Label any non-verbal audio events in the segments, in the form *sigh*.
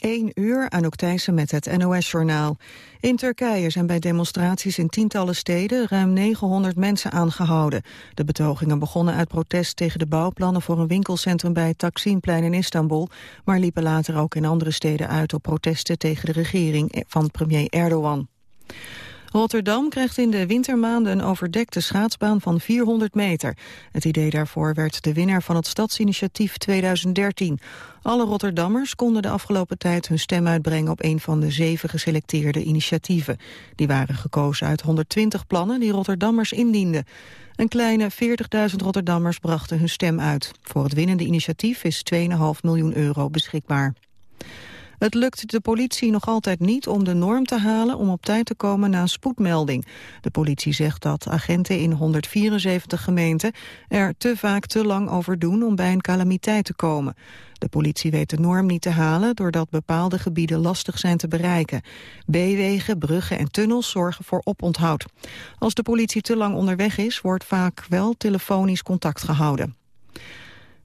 1 uur, Anouk Thijssen met het NOS-journaal. In Turkije zijn bij demonstraties in tientallen steden ruim 900 mensen aangehouden. De betogingen begonnen uit protest tegen de bouwplannen voor een winkelcentrum bij het Taksimplein in Istanbul, maar liepen later ook in andere steden uit op protesten tegen de regering van premier Erdogan. Rotterdam krijgt in de wintermaanden een overdekte schaatsbaan van 400 meter. Het idee daarvoor werd de winnaar van het Stadsinitiatief 2013. Alle Rotterdammers konden de afgelopen tijd hun stem uitbrengen op een van de zeven geselecteerde initiatieven. Die waren gekozen uit 120 plannen die Rotterdammers indienden. Een kleine 40.000 Rotterdammers brachten hun stem uit. Voor het winnende initiatief is 2,5 miljoen euro beschikbaar. Het lukt de politie nog altijd niet om de norm te halen om op tijd te komen na een spoedmelding. De politie zegt dat agenten in 174 gemeenten er te vaak te lang over doen om bij een calamiteit te komen. De politie weet de norm niet te halen doordat bepaalde gebieden lastig zijn te bereiken. B-wegen, bruggen en tunnels zorgen voor oponthoud. Als de politie te lang onderweg is, wordt vaak wel telefonisch contact gehouden.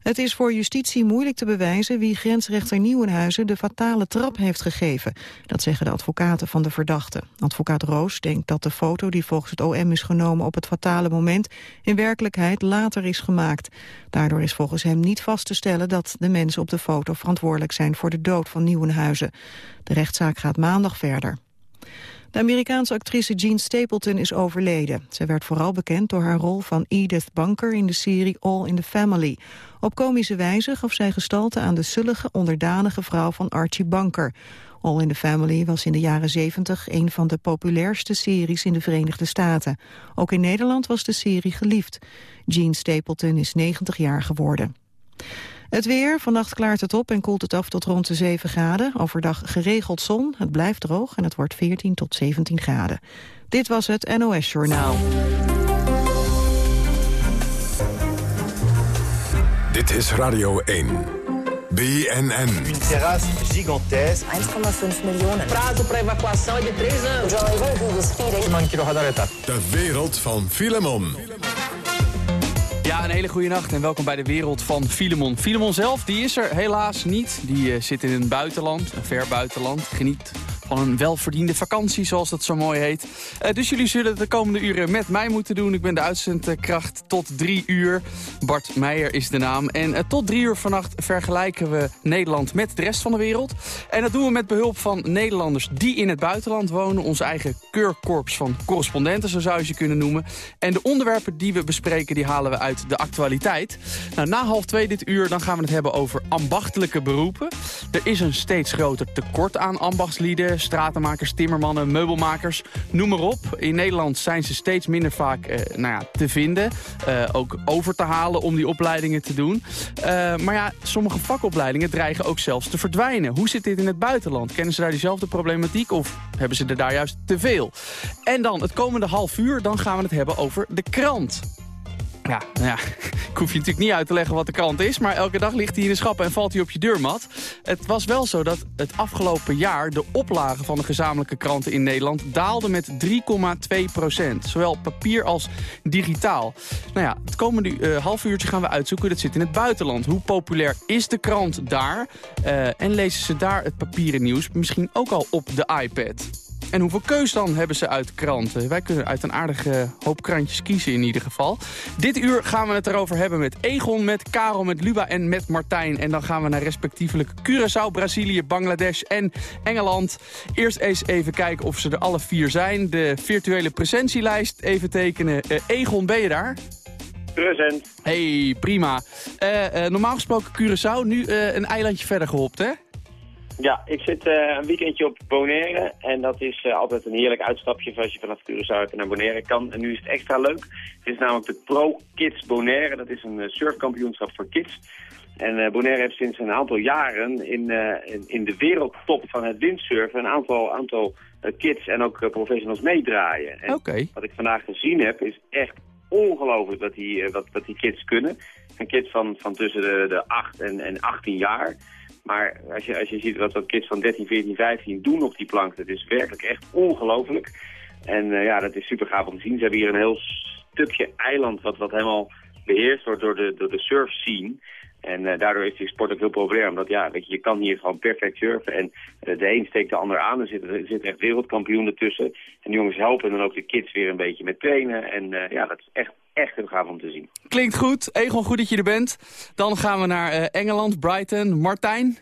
Het is voor justitie moeilijk te bewijzen wie grensrechter Nieuwenhuizen de fatale trap heeft gegeven. Dat zeggen de advocaten van de verdachte. Advocaat Roos denkt dat de foto die volgens het OM is genomen op het fatale moment in werkelijkheid later is gemaakt. Daardoor is volgens hem niet vast te stellen dat de mensen op de foto verantwoordelijk zijn voor de dood van Nieuwenhuizen. De rechtszaak gaat maandag verder. De Amerikaanse actrice Jean Stapleton is overleden. Zij werd vooral bekend door haar rol van Edith Bunker in de serie All in the Family. Op komische wijze gaf zij gestalte aan de zullige, onderdanige vrouw van Archie Bunker. All in the Family was in de jaren 70 een van de populairste series in de Verenigde Staten. Ook in Nederland was de serie geliefd. Jean Stapleton is 90 jaar geworden. Het weer, vannacht klaart het op en koelt het af tot rond de 7 graden. Overdag geregeld zon, het blijft droog en het wordt 14 tot 17 graden. Dit was het NOS Journaal. Dit is Radio 1. BNN. Een terras gigantesque. 1,5 miljoen. Prazo para evacuação é de 3 anos. De wereld van Filemon. Ja, een hele goede nacht en welkom bij de wereld van Filemon. Filemon zelf, die is er helaas niet. Die uh, zit in een buitenland, een ver buitenland. Geniet van een welverdiende vakantie, zoals dat zo mooi heet. Uh, dus jullie zullen de komende uren met mij moeten doen. Ik ben de uitzendkracht tot drie uur. Bart Meijer is de naam. En uh, tot drie uur vannacht vergelijken we Nederland met de rest van de wereld. En dat doen we met behulp van Nederlanders die in het buitenland wonen. Onze eigen keurkorps van correspondenten, zo zou je ze kunnen noemen. En de onderwerpen die we bespreken, die halen we uit de actualiteit. Nou, na half twee dit uur dan gaan we het hebben over ambachtelijke beroepen. Er is een steeds groter tekort aan ambachtslieden stratenmakers, timmermannen, meubelmakers, noem maar op. In Nederland zijn ze steeds minder vaak eh, nou ja, te vinden. Uh, ook over te halen om die opleidingen te doen. Uh, maar ja, sommige vakopleidingen dreigen ook zelfs te verdwijnen. Hoe zit dit in het buitenland? Kennen ze daar diezelfde problematiek of hebben ze er daar juist te veel? En dan het komende half uur, dan gaan we het hebben over de krant. Ja, nou ja, *laughs* ik hoef je natuurlijk niet uit te leggen wat de krant is... maar elke dag ligt hij in de schappen en valt hij op je deurmat. Het was wel zo dat het afgelopen jaar de oplage van de gezamenlijke kranten in Nederland... daalde met 3,2 procent. Zowel papier als digitaal. Nou ja, het komende uh, half uurtje gaan we uitzoeken dat zit in het buitenland. Hoe populair is de krant daar? Uh, en lezen ze daar het papieren nieuws misschien ook al op de iPad? En hoeveel keus dan hebben ze uit kranten? Wij kunnen uit een aardige hoop krantjes kiezen in ieder geval. Dit uur gaan we het erover hebben met Egon, met Karel, met Luba en met Martijn. En dan gaan we naar respectievelijk Curaçao, Brazilië, Bangladesh en Engeland. Eerst eens even kijken of ze er alle vier zijn. De virtuele presentielijst even tekenen. Uh, Egon, ben je daar? Present. Hey, prima. Uh, uh, normaal gesproken Curaçao, nu een eilandje verder gehopt, hè? Ja, ik zit uh, een weekendje op Bonaire en dat is uh, altijd een heerlijk uitstapje als je vanaf Curaçao naar Bonaire kan. En nu is het extra leuk. Het is namelijk de Pro Kids Bonaire, dat is een uh, surfkampioenschap voor kids. En Bonaire heeft sinds een aantal jaren in, in, in, de wereldtop van het windsurfen een aantal, aantal kids en ook professionals meedraaien. En okay. wat ik vandaag gezien heb is echt ongelooflijk wat die, wat, wat die kids kunnen. Een kids van, van tussen de, de 8 en, en 18 jaar. Maar als je, als je ziet wat, wat kids van 13, 14, 15 doen op die plank, dat is werkelijk echt ongelooflijk. En uh, ja, dat is super gaaf om te zien. Ze hebben hier een heel stukje eiland wat, wat helemaal beheerst wordt door de, door de surf scene. En uh, daardoor is die sport ook heel populair. Omdat ja, weet je, je kan hier gewoon perfect surfen. En uh, de een steekt de ander aan. Er zitten, er zitten echt wereldkampioenen tussen. En de jongens helpen dan ook de kids weer een beetje met trainen. En uh, ja, dat is echt, echt een gaaf om te zien. Klinkt goed. Egon, goed dat je er bent. Dan gaan we naar Engeland, Brighton. Martijn?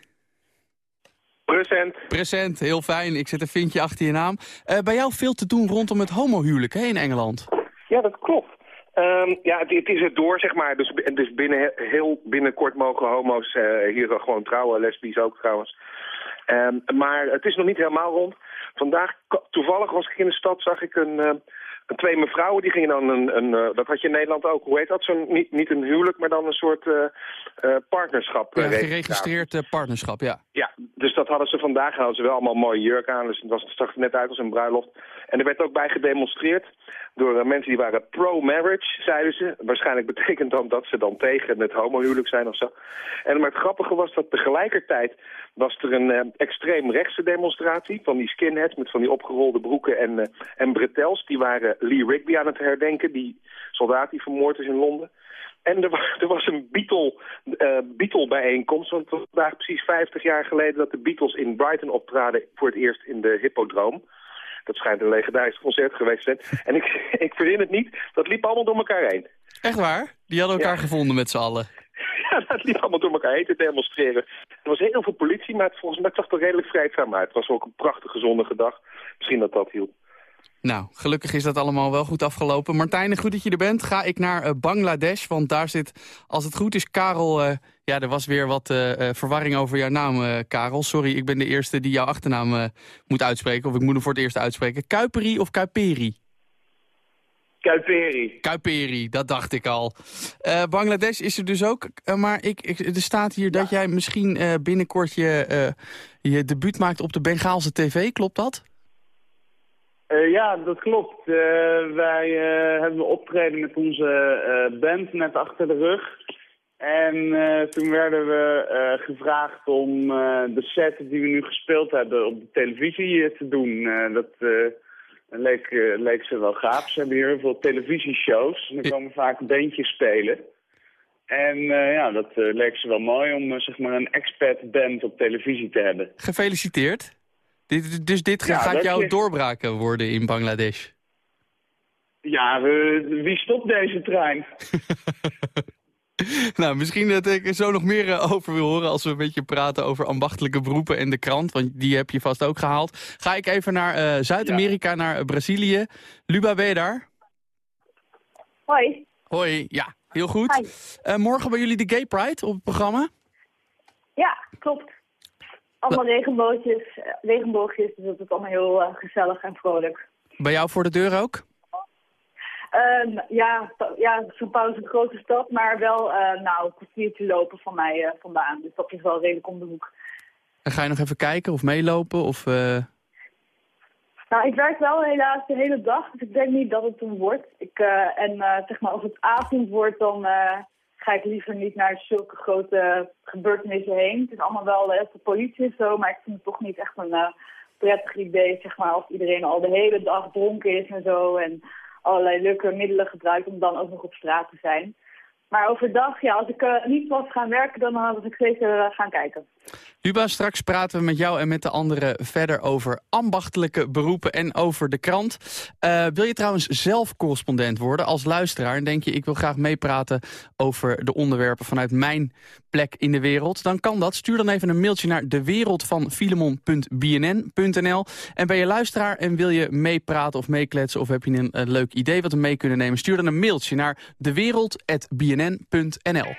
Present. Present, heel fijn. Ik zet een vinkje achter je naam. bij jou veel te doen rondom het homohuwelijk hè, in Engeland. Ja, dat klopt. Um, ja, het, is het door, zeg maar. Dus, dus binnen, heel binnenkort mogen homo's uh, hier gewoon trouwen, lesbisch ook trouwens. Um, maar het is nog niet helemaal rond. Vandaag, toevallig was ik in de stad, zag ik een, uh, twee mevrouwen, die gingen dan een, een uh, dat had je in Nederland ook, hoe heet dat? Zo niet, niet een huwelijk, maar dan een soort uh, uh, partnerschap. Ja, geregistreerd partnerschap, ja. Ja, dus dat hadden ze vandaag, hadden ze wel allemaal mooie jurk aan, dus het, was, het zag er net uit als een bruiloft. En er werd ook bij gedemonstreerd door mensen die waren pro-marriage, zeiden ze. Waarschijnlijk betekent dan dat ze dan tegen het homohuwelijk zijn of zo. En maar het grappige was dat tegelijkertijd was er een uh, extreem rechtse demonstratie van die skinheads met van die opgerolde broeken en, uh, en bretels. Die waren Lee Rigby aan het herdenken, die soldaat die vermoord is in Londen. En er was, er was een Beatle, uh, Beatle bijeenkomst, want het was vandaag precies 50 jaar geleden dat de Beatles in Brighton optraden voor het eerst in de Hippodroom. Dat schijnt een legendarisch concert geweest te zijn. En ik, *laughs* ik verzin het niet, dat liep allemaal door elkaar heen. Echt waar? Die hadden elkaar ja. gevonden met z'n allen? *laughs* Ja, dat liep allemaal door elkaar heen te demonstreren. Er was heel veel politie, maar het, volgens mij zag er redelijk vreedzaam uit. Het was ook een prachtige zonnige dag. Misschien dat dat hielp. Nou, gelukkig is dat allemaal wel goed afgelopen. Martijn, goed dat je er bent. Ga ik naar uh, Bangladesh, want daar zit, als het goed is, Karel... Uh, ja, er was weer wat uh, verwarring over jouw naam, Karel. Sorry, ik ben de eerste die jouw achternaam moet uitspreken. Of ik moet hem voor het eerst uitspreken. Kuiperi of Kuiperi? Kuiperi. Kuiperi, dat dacht ik al. Bangladesh is er dus ook, maar ik, ik, er staat hier ja. dat jij misschien binnenkort je, je debuut maakt op de Bengaalse tv. Klopt dat? Ja, dat klopt. Wij hebben optreden met onze band net achter de rug. En toen werden we gevraagd om de set die we nu gespeeld hebben op de televisie te doen. dat leek, leek ze wel gaaf. Ze hebben hier heel veel televisieshows. En er komen vaak bandjes spelen. En ja, dat leek ze wel mooi om zeg maar een expat band op televisie te hebben. Gefeliciteerd. Dit, dus dit ja, gaat jouw je... doorbraak worden in Bangladesh? Ja, wie stopt deze trein? *laughs* *laughs* nou, misschien dat ik er zo nog meer over wil horen... als we een beetje praten over ambachtelijke beroepen en de krant. Want die heb je vast ook gehaald. Ga ik even naar uh, Zuid-Amerika, ja. naar Brazilië. Luba, ben je daar? Hoi. Hoi, ja, heel goed. Uh, morgen bij jullie de Gay Pride op het programma? Ja, klopt allemaal regenboogjes, regenboogjes, dus dat is allemaal heel uh, gezellig en vrolijk. Bij jou voor de deur ook? Um, ja, ja São Paulo is een grote stad, maar wel uh, nou, een kwartiertje lopen van mij uh, vandaan. Dus dat is wel redelijk om de hoek. En ga je nog even kijken of meelopen? Of, Nou, ik werk wel helaas de hele dag, dus ik denk niet dat het een wordt. Ik, en zeg maar, als het avond wordt, dan ga ik liever niet naar zulke grote gebeurtenissen heen. Het is allemaal wel de politie en zo, maar ik vind het toch niet echt een prettig idee, zeg maar, als iedereen al de hele dag dronken is en zo en allerlei leuke middelen gebruikt om dan ook nog op straat te zijn. Maar overdag, ja, als ik uh, niet was gaan werken, dan had ik zeker uh, gaan kijken. Luba, straks praten we met jou en met de anderen verder over ambachtelijke beroepen en over de krant. Wil je trouwens zelf correspondent worden als luisteraar? En denk je, ik wil graag meepraten over de onderwerpen vanuit mijn plek in de wereld? Dan kan dat. Stuur dan even een mailtje naar dewereldvanfilemon.bnn.nl. En ben je luisteraar en wil je meepraten of meekletsen... of heb je een, een leuk idee wat we mee kunnen nemen... stuur dan een mailtje naar dewereld.bnn.nl.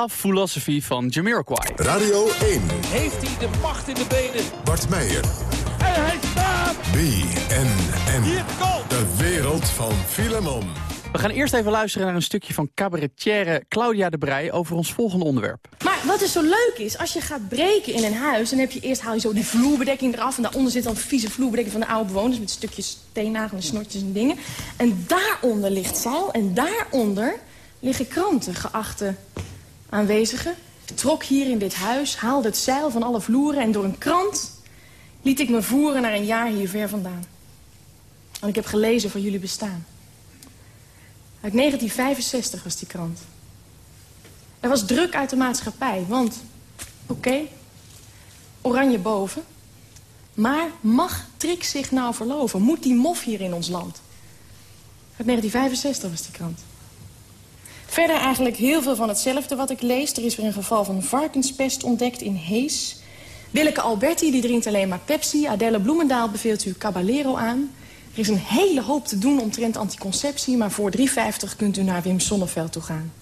Love Philosophy van Jamiroquai. Radio 1. Heeft hij de macht in de benen? Bart Meijer. En hij staat! BNN. Hier goal! De wereld van Filemon. We gaan eerst even luisteren naar een stukje van cabaretière Claudia de Brij over ons volgende onderwerp. Maar wat dus zo leuk is, als je gaat breken in een huis... dan heb je eerst haal je zo die vloerbedekking eraf... en daaronder zit dan vieze vloerbedekking van de oude bewoners... met stukjes steennagels en snotjes en dingen. En daaronder ligt zeil en daaronder liggen kranten, geachte aanwezigen. Trok hier in dit huis, haalde het zeil van alle vloeren... en door een krant liet ik me voeren naar een jaar hier ver vandaan. En ik heb gelezen van jullie bestaan. Uit 1965 was die krant. Er was druk uit de maatschappij, want, oké, oranje boven. Maar mag Trix zich nou verloven? Moet die mof hier in ons land? Uit 1965 was die krant. Verder eigenlijk heel veel van hetzelfde wat ik lees. Er is weer een geval van varkenspest ontdekt in Hees. Willeke Alberti die drinkt alleen maar Pepsi. Adelle Bloemendaal beveelt u Caballero aan. Er is een hele hoop te doen omtrent anticonceptie... maar voor 3,50 kunt u naar Wim Sonneveld toe gaan.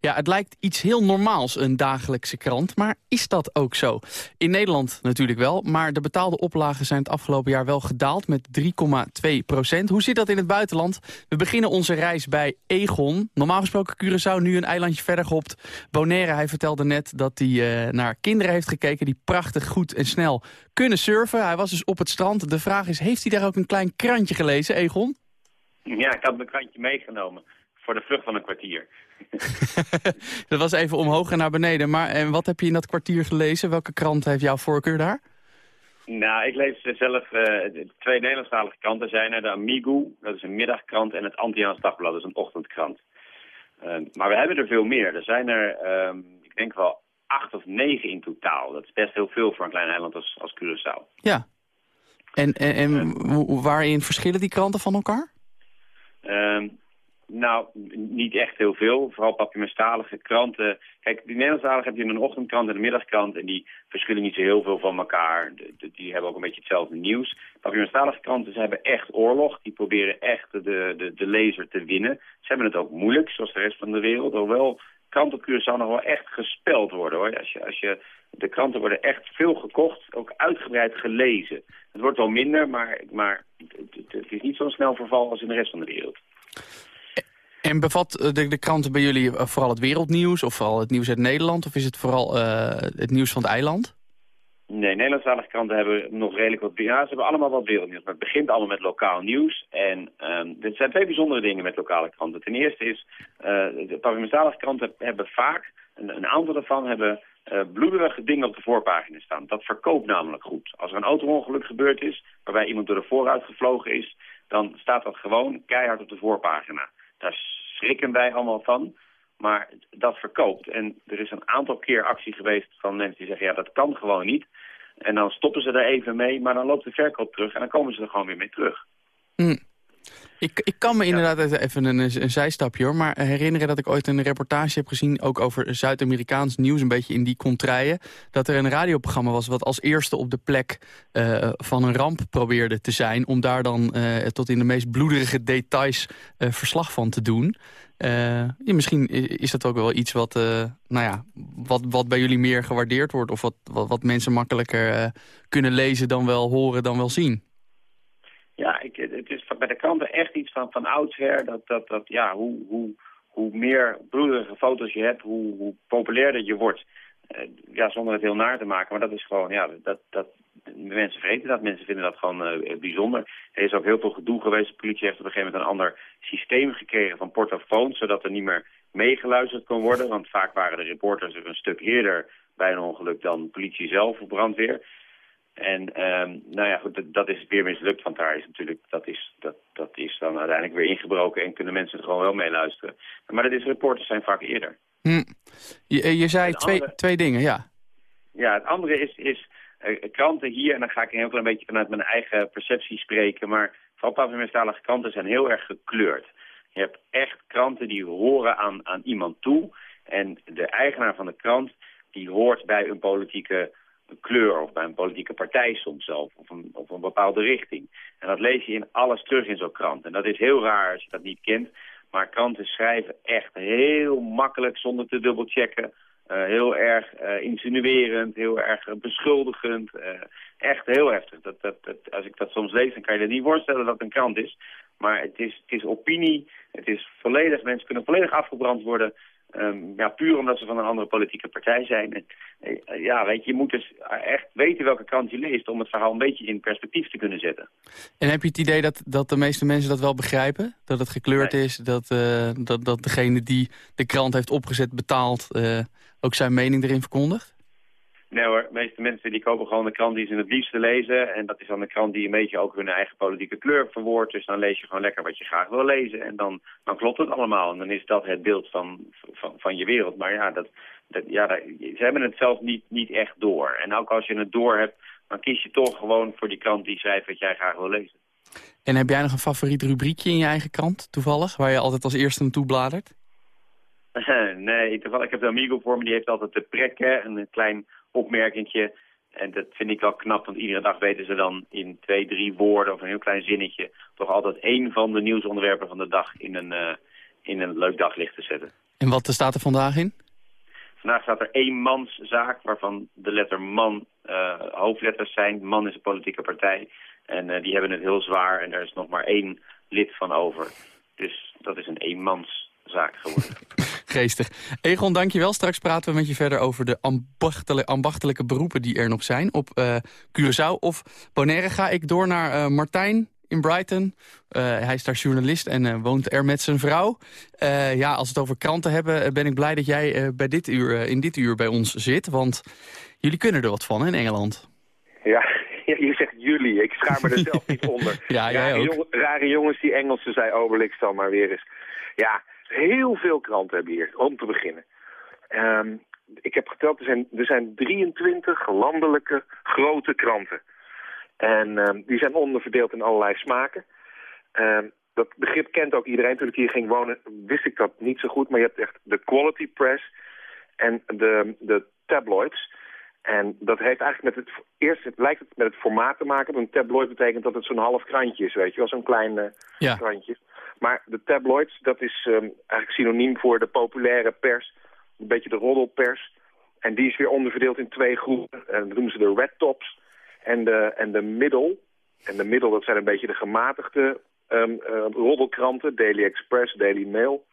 Ja, het lijkt iets heel normaals, een dagelijkse krant. Maar is dat ook zo? In Nederland natuurlijk wel, maar de betaalde oplagen zijn het afgelopen jaar wel gedaald met 3,2 procent. Hoe zit dat in het buitenland? We beginnen onze reis bij Egon. Normaal gesproken Curaçao, nu een eilandje verder gehopt. Bonaire, hij vertelde net dat hij uh, naar kinderen heeft gekeken... die prachtig, goed en snel kunnen surfen. Hij was dus op het strand. De vraag is, heeft hij daar ook een klein krantje gelezen, Egon? Ja, ik had mijn krantje meegenomen voor de vlucht van een kwartier. *laughs* dat was even omhoog en naar beneden. Maar en wat heb je in dat kwartier gelezen? Welke krant heeft jouw voorkeur daar? Nou, ik lees zelf uh, twee Nederlandstalige kranten zijn er. De Amigo, dat is een middagkrant, en het Antiaans Dagblad, dat is een ochtendkrant. Uh, maar we hebben er veel meer. Er zijn er, uh, ik denk wel acht of negen in totaal. Dat is best heel veel voor een klein eiland als, als Curaçao. Ja. En, en, en waarin verschillen die kranten van elkaar? Ehm, nou, niet echt heel veel. Vooral papiamentalige kranten. Kijk, die Nederlandstalige heb je een ochtendkrant en een middagkrant. En die verschillen niet zo heel veel van elkaar. die hebben ook een beetje hetzelfde nieuws. Papiamentalige kranten, ze hebben echt oorlog. Die proberen echt de, de, de lezer te winnen. Ze hebben het ook moeilijk, zoals de rest van de wereld. Hoewel kranten op Curaçao nog wel echt gespeld worden, hoor. Als je, als je, de kranten worden echt veel gekocht, ook uitgebreid gelezen. Het wordt wel minder, maar, maar het, het is niet zo'n snel verval als in de rest van de wereld. En bevat de, de kranten bij jullie vooral het wereldnieuws of vooral het nieuws uit Nederland? Of is het vooral uh, het nieuws van het eiland? Nee, Nederlandstalige kranten hebben nog redelijk wat... Ja, ze hebben allemaal wat wereldnieuws, maar het begint allemaal met lokaal nieuws. En um, er zijn twee bijzondere dingen met lokale kranten. Ten eerste is, uh, de parlementarische kranten hebben vaak, een, aantal daarvan hebben bloederige dingen op de voorpagina staan. Dat verkoopt namelijk goed. Als er een auto-ongeluk gebeurd is, waarbij iemand door de vooruit gevlogen is, dan staat dat gewoon keihard op de voorpagina. Daar schrikken wij allemaal van. Maar dat verkoopt. En er is een aantal keer actie geweest van mensen die zeggen... ja, dat kan gewoon niet. En dan stoppen ze er even mee, maar dan loopt de verkoop terug... en dan komen ze er gewoon weer mee terug. Mm. Ik, ik kan me inderdaad even een, een, zijstapje hoor, maar herinneren dat ik ooit een reportage heb gezien, ook over Zuid-Amerikaans nieuws, een beetje in die contraien, dat er een radioprogramma was wat als eerste op de plek uh, van een ramp probeerde te zijn, om daar dan uh, tot in de meest bloederige details uh, verslag van te doen. Ja, misschien is dat ook wel iets wat, nou ja, wat, wat bij jullie meer gewaardeerd wordt, of wat, wat, wat mensen makkelijker kunnen lezen dan wel horen dan wel zien. Ja, ik, het is bij de kranten echt iets van, van oudsher. Dat, dat, dat, ja, hoe, hoe, hoe meer bloederige foto's je hebt, hoe, hoe populairder je wordt. Uh, ja, zonder het heel naar te maken. Maar dat is gewoon, ja, dat, dat, mensen vergeten dat, mensen vinden dat gewoon uh, bijzonder. Er is ook heel veel gedoe geweest. De politie heeft op een gegeven moment een ander systeem gekregen van portofoons, zodat er niet meer meegeluisterd kon worden. Want vaak waren de reporters er een stuk eerder bij een ongeluk dan politie zelf of brandweer. En um, nou ja, goed, dat, dat, is weer mislukt, want daar is natuurlijk, dat is, dat, dat is dan uiteindelijk weer ingebroken en kunnen mensen er gewoon wel meeluisteren. Maar dat is, reporters zijn vaak eerder. Hm. Je, je zei twee, twee dingen, ja. Ja, het andere is, is uh, kranten hier, en dan ga ik een heel klein beetje vanuit mijn eigen perceptie spreken, maar vooral Pavimenstalige kranten zijn heel erg gekleurd. Je hebt echt kranten die horen aan, aan iemand toe en de eigenaar van de krant die hoort bij een politieke kleur of bij een politieke partij soms zelf, of een, of een bepaalde richting. En dat lees je in alles terug in zo'n krant. En dat is heel raar als je dat niet kent, maar kranten schrijven echt heel makkelijk zonder te dubbelchecken. Uh, heel erg uh, insinuerend, heel erg beschuldigend. Uh, echt heel heftig. Dat, dat, dat, als ik dat soms lees, dan kan je er niet voorstellen dat het een krant is. Maar het is, het is opinie, het is volledig, mensen kunnen volledig afgebrand worden. Um, ja, puur omdat ze van een andere politieke partij zijn. En, uh, ja, weet je, je moet dus echt weten welke krant je leest... om het verhaal een beetje in perspectief te kunnen zetten. En heb je het idee dat, dat de meeste mensen dat wel begrijpen? Dat het gekleurd nee. is, dat, uh, dat, dat degene die de krant heeft opgezet betaalt... Uh, ook zijn mening erin verkondigt? Nee hoor, de meeste mensen die kopen gewoon de krant die ze het liefste lezen. En dat is dan de krant die een beetje ook hun eigen politieke kleur verwoordt. Dus dan lees je gewoon lekker wat je graag wil lezen. En dan, dan klopt het allemaal. En dan is dat het beeld van, van, van je wereld. Maar ja, dat, dat, ja dat, ze hebben het zelf niet, niet echt door. En ook als je het door hebt, dan kies je toch gewoon voor die krant die schrijft wat jij graag wil lezen. En heb jij nog een favoriet rubriekje in je eigen krant, toevallig? Waar je altijd als eerste naartoe bladert? *laughs* nee, toevallig, ik heb de Amigo voor me, die heeft altijd de prekken, een klein opmerkingje. En dat vind ik wel knap, want iedere dag weten ze dan in twee, drie woorden of een heel klein zinnetje... toch altijd één van de nieuwsonderwerpen van de dag in een, uh, in een leuk daglicht te zetten. En wat staat er vandaag in? Vandaag staat er één manszaak, waarvan de letter man uh, hoofdletters zijn. Man is een politieke partij en uh, die hebben het heel zwaar en er is nog maar één lid van over. Dus dat is een eenmanszaak geworden. *laughs* Geestig. Egon, dankjewel. Straks praten we met je verder over de ambachtelijke, ambachtelijke beroepen die er nog zijn op uh, Curaçao of Bonaire. Ga ik door naar uh, Martijn in Brighton. Uh, hij is daar journalist en woont er met zijn vrouw. ja, als we het over kranten hebben, ben ik blij dat jij bij dit uur, in dit uur bij ons zit. Want jullie kunnen er wat van in Engeland. *laughs* Ja, je zegt jullie. Ik schaar me er zelf niet *laughs* onder. ja, jij rare, ook. Rare jongens die Engelsen zei Obelix dan maar weer eens. Ja, heel veel kranten hebben hier, om te beginnen. Um, ik heb geteld, er zijn, er zijn 23 landelijke grote kranten. En um, die zijn onderverdeeld in allerlei smaken. Um, dat begrip kent ook iedereen. Toen ik hier ging wonen, wist ik dat niet zo goed. Maar je hebt echt de quality press en de, de tabloids. En dat heeft eigenlijk met het... Eerst het lijkt het met het formaat te maken. Een tabloid betekent dat het zo'n half krantje is, weet je wel. Zo'n klein uh, ja. krantje. Maar de tabloids, dat is um, eigenlijk synoniem voor de populaire pers. Een beetje de roddelpers. En die is weer onderverdeeld in twee groepen. En dat noemen ze de red tops en de, en de middle. En de middle, dat zijn een beetje de gematigde um, uh, roddelkranten. Daily Express, Daily Mail.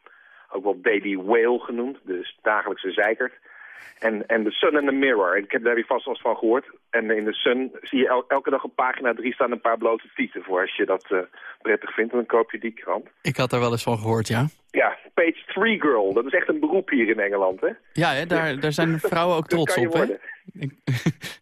Ook wel Daily Whale genoemd, dus dagelijkse zeikert. En, en de Sun and the Mirror. Ik heb daar vast wel eens van gehoord. En in de Sun zie je el elke dag op pagina 3 staan een paar blote tieten voor. Als je dat uh, prettig vindt, dan koop je die krant. Ik had daar wel eens van gehoord, ja. Ja, Page 3 Girl. Dat is echt een beroep hier in Engeland, hè? Ja, hè? Daar, daar zijn *laughs* vrouwen ook trots op, hè? *laughs*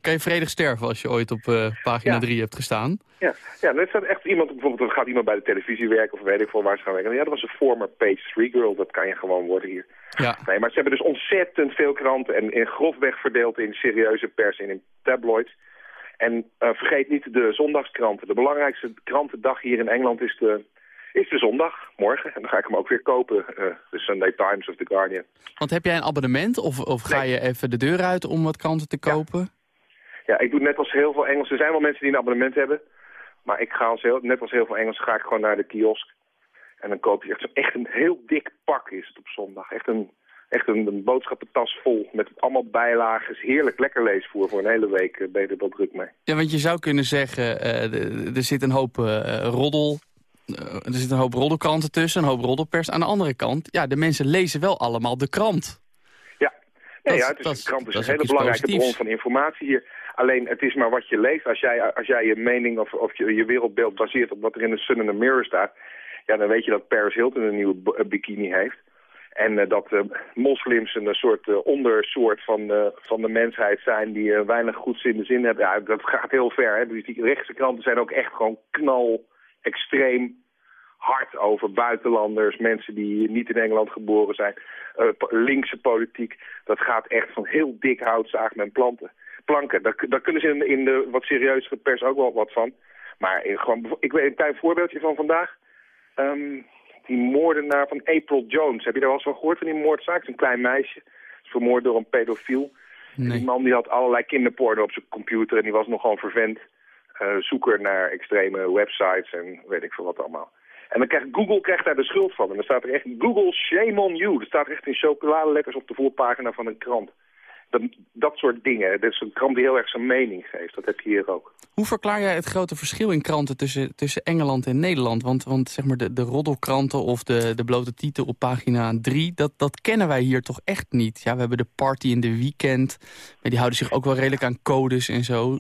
kan je vredig sterven als je ooit op uh, pagina 3 ja. hebt gestaan. Ja, ja net staat echt iemand, bijvoorbeeld gaat iemand bij de televisie werken of weet ik veel waar ze gaan werken. Ja, dat was een former Page 3 Girl, dat kan je gewoon worden hier. Ja. Nee, maar ze hebben dus ontzettend veel kranten en in grofweg verdeeld in serieuze pers en in En uh, vergeet niet de zondagskranten. De belangrijkste krantendag hier in Engeland is de, is de zondag, morgen. En dan ga ik hem ook weer kopen, uh, de Sunday Times of The Guardian. Want heb jij een abonnement of, of ga nee. je even de deur uit om wat kranten te kopen? Ja. ja, ik doe net als heel veel Engelsen. Er zijn wel mensen die een abonnement hebben. Maar ik ga als heel, net als heel veel Engelsen ga ik gewoon naar de kiosk. En dan koop je echt, echt een heel dik pak is het op zondag. Echt een, echt een, een boodschappentas vol met allemaal bijlagen. Heerlijk lekker leesvoer voor een hele week uh, ben je er wel druk mee. Ja, want je zou kunnen zeggen, uh, er zit een hoop uh, roddel... er zit een hoop roddelkranten tussen, een hoop roddelpers. Aan de andere kant, ja, de mensen lezen wel allemaal de krant. Ja, nee, ja is, de krant is een hele belangrijke positiefs. bron van informatie hier. Alleen het is maar wat je leest. Als jij, als jij je mening of, of je, je wereldbeeld baseert op wat er in de Sun and the Mirror staat... ja, dan weet je dat Paris Hilton een nieuwe eh, bikini heeft. En eh, dat eh, moslims een soort eh, ondersoort van, van de mensheid zijn... die weinig goeds in de zin hebben. Ja, dat gaat heel ver. Hè? Dus die rechtse kranten zijn ook echt gewoon knal, extreem hard over buitenlanders, mensen die niet in Engeland geboren zijn. Po- linkse politiek, dat gaat echt van heel dik hout zagen en planten. planken. Daar, kunnen ze in, de- in de wat serieuzere pers ook wel wat van. Maar gewoon, ik weet een klein voorbeeldje van vandaag. Ehm, die moordenaar van April Jones. Heb je daar wel eens van gehoord van die moordzaak? Het een klein meisje. Is vermoord door een pedofiel. Die man die had allerlei kinderporno op zijn computer en die was nogal vervent eh, zoeker naar extreme websites en weet ik veel wat allemaal. En dan krijgt Google krijgt daar de schuld van. En dan staat er echt Google shame on you. Dat staat er echt in chocoladeletters op de voorpagina van een krant. Dat, dat soort dingen. Dat is een krant die heel erg zijn mening geeft. Dat heb je hier ook. Hoe verklaar jij het grote verschil in kranten tussen, tussen Engeland en Nederland? Want, want zeg maar de, de roddelkranten of de, de blote titel op pagina 3... Dat, dat kennen wij hier toch echt niet. Ja, we hebben de party in de weekend. Maar die houden zich ook wel redelijk aan codes en zo.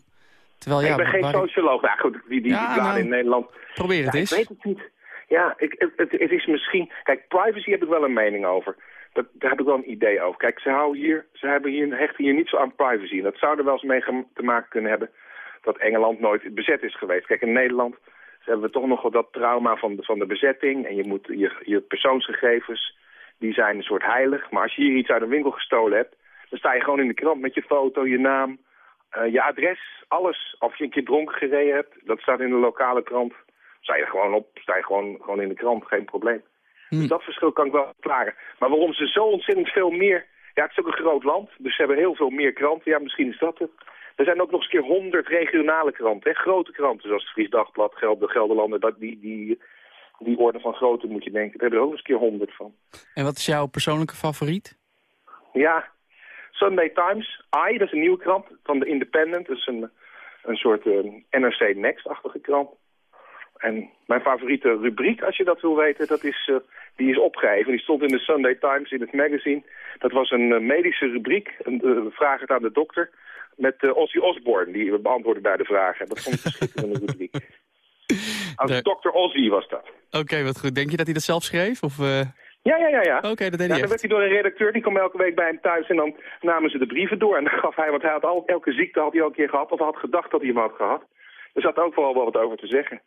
Terwijl, ja, ik ben geen waar- socioloog. Nou goed, die, die, Ja, die nou, in Nederland... Probeer het Ja, eens. Ik weet het niet. Ja, ik, het is misschien... Kijk, privacy heb ik wel een mening over. Dat, daar heb ik wel een idee over. Kijk, ze, houden hier, ze hebben hier, hechten hier niet zo aan privacy. En dat zou er wel eens mee te maken kunnen hebben dat Engeland nooit bezet is geweest. Kijk, in Nederland hebben we toch nog wel dat trauma van de, van de bezetting. En je, moet, je, je persoonsgegevens, die zijn een soort heilig. Maar als je hier iets uit een winkel gestolen hebt, dan sta je gewoon in de krant met je foto, je naam, eh, je adres, alles. Of je een keer dronken gereden hebt, dat staat in de lokale krant. Sta je gewoon op, sta je gewoon, gewoon in de krant, geen probleem. Dus dat verschil kan ik wel verklaren. Maar waarom ze zo ontzettend veel meer... Ja, het is ook een groot land, dus ze hebben heel veel meer kranten. Ja, misschien is dat het. Er zijn ook nog eens een keer honderd regionale kranten, hè? grote kranten, zoals het Fries Dagblad, Geld, de Gelderlander. Dat, die, die, die orde van grootte moet je denken. Daar hebben er ook eens een keer honderd van. En wat is jouw persoonlijke favoriet? Ja, Sunday Times, I, dat is een nieuwe krant van de Independent. Dat is een, een soort eh, NRC Next-achtige krant. En mijn favoriete rubriek, als je dat wil weten, dat is, eh, die is opgegeven. Die stond in de Sunday Times in het magazine. Dat was een eh, medische rubriek, een eh, vraag het aan de dokter, met Ozzy Osbourne. Die beantwoordde daar de vragen. Dat vond ik een schitterende rubriek. *laughs* Als dokter Ozzy was dat. Oké, wat goed. Denk je dat hij dat zelf schreef? Of, Ja, ja, ja, ja. Oké, dat deed hij Ja, dan echt. werd hij door een redacteur, die kwam elke week bij hem thuis en dan namen ze de brieven door. En dan gaf hij, want hij had al, elke ziekte had hij al een keer gehad of had gedacht dat hij hem had gehad. Er zat ook vooral wel wat over te zeggen.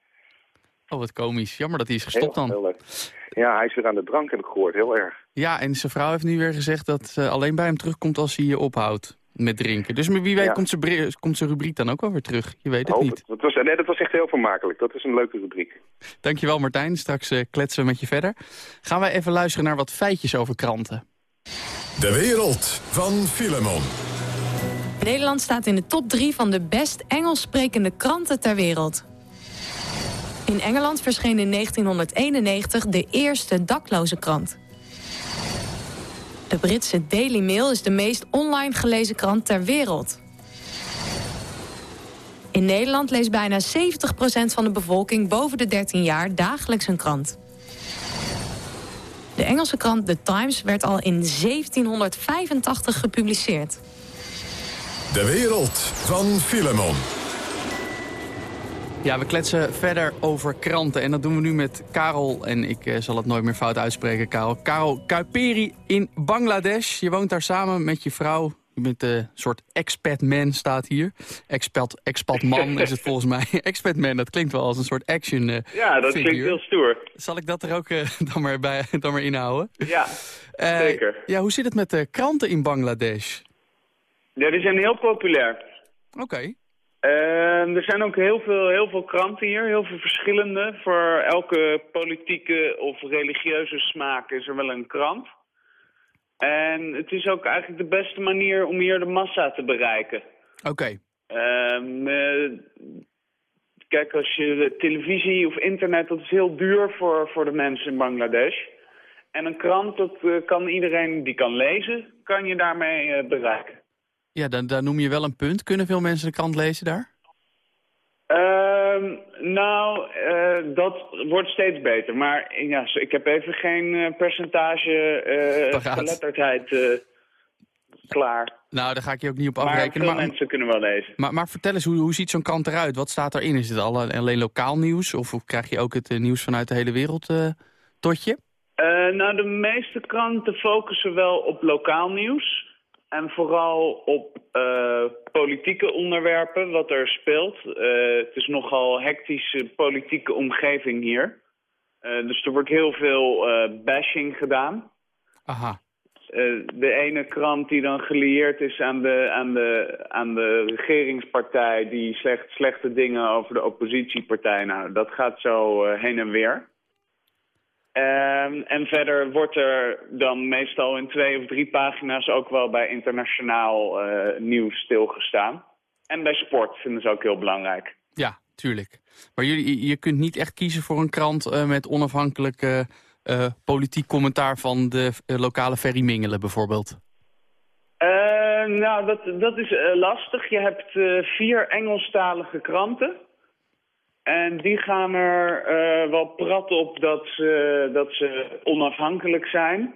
Oh, wat komisch. Jammer dat hij is gestopt heel, dan. Heel leuk. Ja, hij is weer aan de drank, heb ik gehoord. Heel erg. Ja, en zijn vrouw heeft nu weer gezegd dat ze alleen bij hem terugkomt als hij je ophoudt met drinken. Dus wie weet Ja. komt, zijn komt zijn rubriek dan ook wel weer terug. Je weet het Hoop niet. het. Dat was, nee, dat was echt heel vermakelijk. Dat is een leuke rubriek. Dankjewel Martijn. Straks eh, kletsen we met je verder. Gaan wij even luisteren naar wat feitjes over kranten. De wereld van Filemon. Nederland staat in de top 3 van de best Engels sprekende kranten ter wereld. In Engeland verscheen in 1991 de eerste dakloze krant. De Britse Daily Mail is de meest online gelezen krant ter wereld. In Nederland leest bijna 70% van de bevolking boven de 13 jaar dagelijks een krant. De Engelse krant The Times werd al in 1785 gepubliceerd. De wereld van Filemon. Ja, we kletsen verder over kranten. En dat doen we nu met Karel. En ik eh, zal het nooit meer fout uitspreken, Karel. Karel Kuiperi in Bangladesh. Je woont daar samen met je vrouw. Je bent een soort expat-man, staat hier. Expat, expat-man is het volgens mij. *laughs* expat-man, dat klinkt wel als een soort action eh, Ja, dat klinkt heel stoer. Zal ik dat er ook eh, *laughs* dan, maar bij, dan maar inhouden? Ja, *laughs* Eh, zeker. Ja, hoe zit het met de kranten in Bangladesh? Ja, die zijn heel populair. Oké. Eh, er zijn ook heel veel, heel veel kranten hier, heel veel verschillende. Voor elke politieke of religieuze smaak is er wel een krant. En het is ook eigenlijk de beste manier om hier de massa te bereiken. Oké. Ehm, eh, kijk, als je televisie of internet, dat is heel duur voor, voor de mensen in Bangladesh. En een krant, dat eh, kan iedereen die kan lezen, kan je daarmee eh, bereiken. Ja, dan, daar noem je wel een punt. Kunnen veel mensen de krant lezen daar? Ehm, nou, eh, dat wordt steeds beter. Maar ja, ik heb even geen eh, percentage Paraat. geletterdheid. klaar. Nou, daar ga ik je ook niet op Maar afrekenen. veel mensen kunnen wel lezen. Maar, maar vertel eens, hoe, hoe ziet zo'n krant eruit? Wat staat erin? Is het alle- alleen lokaal nieuws? Of, krijg je ook het nieuws vanuit de hele wereld tot je? Nou, de meeste kranten focussen wel op lokaal nieuws. En vooral op eh, politieke onderwerpen, wat er speelt. Eh, het is nogal hectische politieke omgeving hier. Eh, dus er wordt heel veel bashing gedaan. Aha. De ene krant die dan gelieerd is aan de, aan de, aan de regeringspartij... die zegt slechte dingen over de oppositiepartij. Nou, dat gaat zo heen en weer. Ehm, en verder wordt er dan meestal in twee of drie pagina's... ook wel bij internationaal eh, nieuws stilgestaan. En bij sport vinden ze ook heel belangrijk. Ja, tuurlijk. Maar jullie, je kunt niet echt kiezen voor een krant eh, met onafhankelijk eh, politiek commentaar van de lokale Ferry Mingelen bijvoorbeeld. Eh, nou, dat, dat is lastig. Je hebt vier Engelstalige kranten. En die gaan er eh, wel prat op dat ze, dat ze onafhankelijk zijn.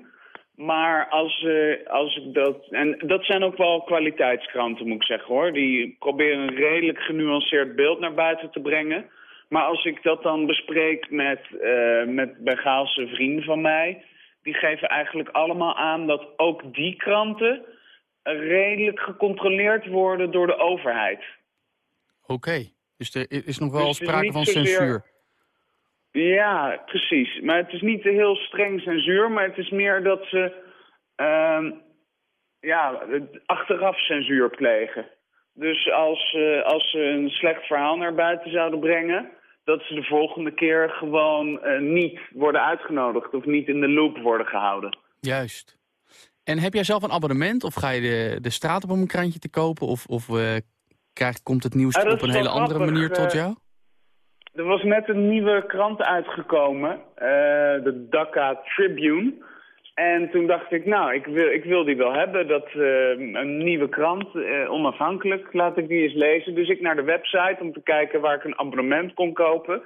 Maar als, eh, als ik dat... En dat zijn ook wel kwaliteitskranten, moet ik zeggen, hoor. Die proberen een redelijk genuanceerd beeld naar buiten te brengen. Maar als ik dat dan bespreek met, eh, met Bengaalse vrienden van mij... die geven eigenlijk allemaal aan dat ook die kranten redelijk gecontroleerd worden door de overheid. Oké, dus er is nog wel Dus sprake van zozeer- censuur. Ja, precies. Maar het is niet heel streng censuur, maar het is meer dat ze ehm, ja, achteraf censuur plegen. Dus als, eh, als ze een slecht verhaal naar buiten zouden brengen, dat ze de volgende keer gewoon eh, niet worden uitgenodigd of niet in de loop worden gehouden. Juist. En heb jij zelf een abonnement of ga je de, de straat op om een krantje te kopen? Of, of eh, krijgt, komt het nieuws Ah, dat op een hele andere grappig, manier tot eh, jou? Er was net een nieuwe krant uitgekomen, eh, de Dhaka Tribune. En toen dacht ik, nou, ik wil, ik wil die wel hebben. Dat, eh, een nieuwe krant, onafhankelijk, laat ik die eens lezen. Dus ik naar de website om te kijken waar ik een abonnement kon kopen.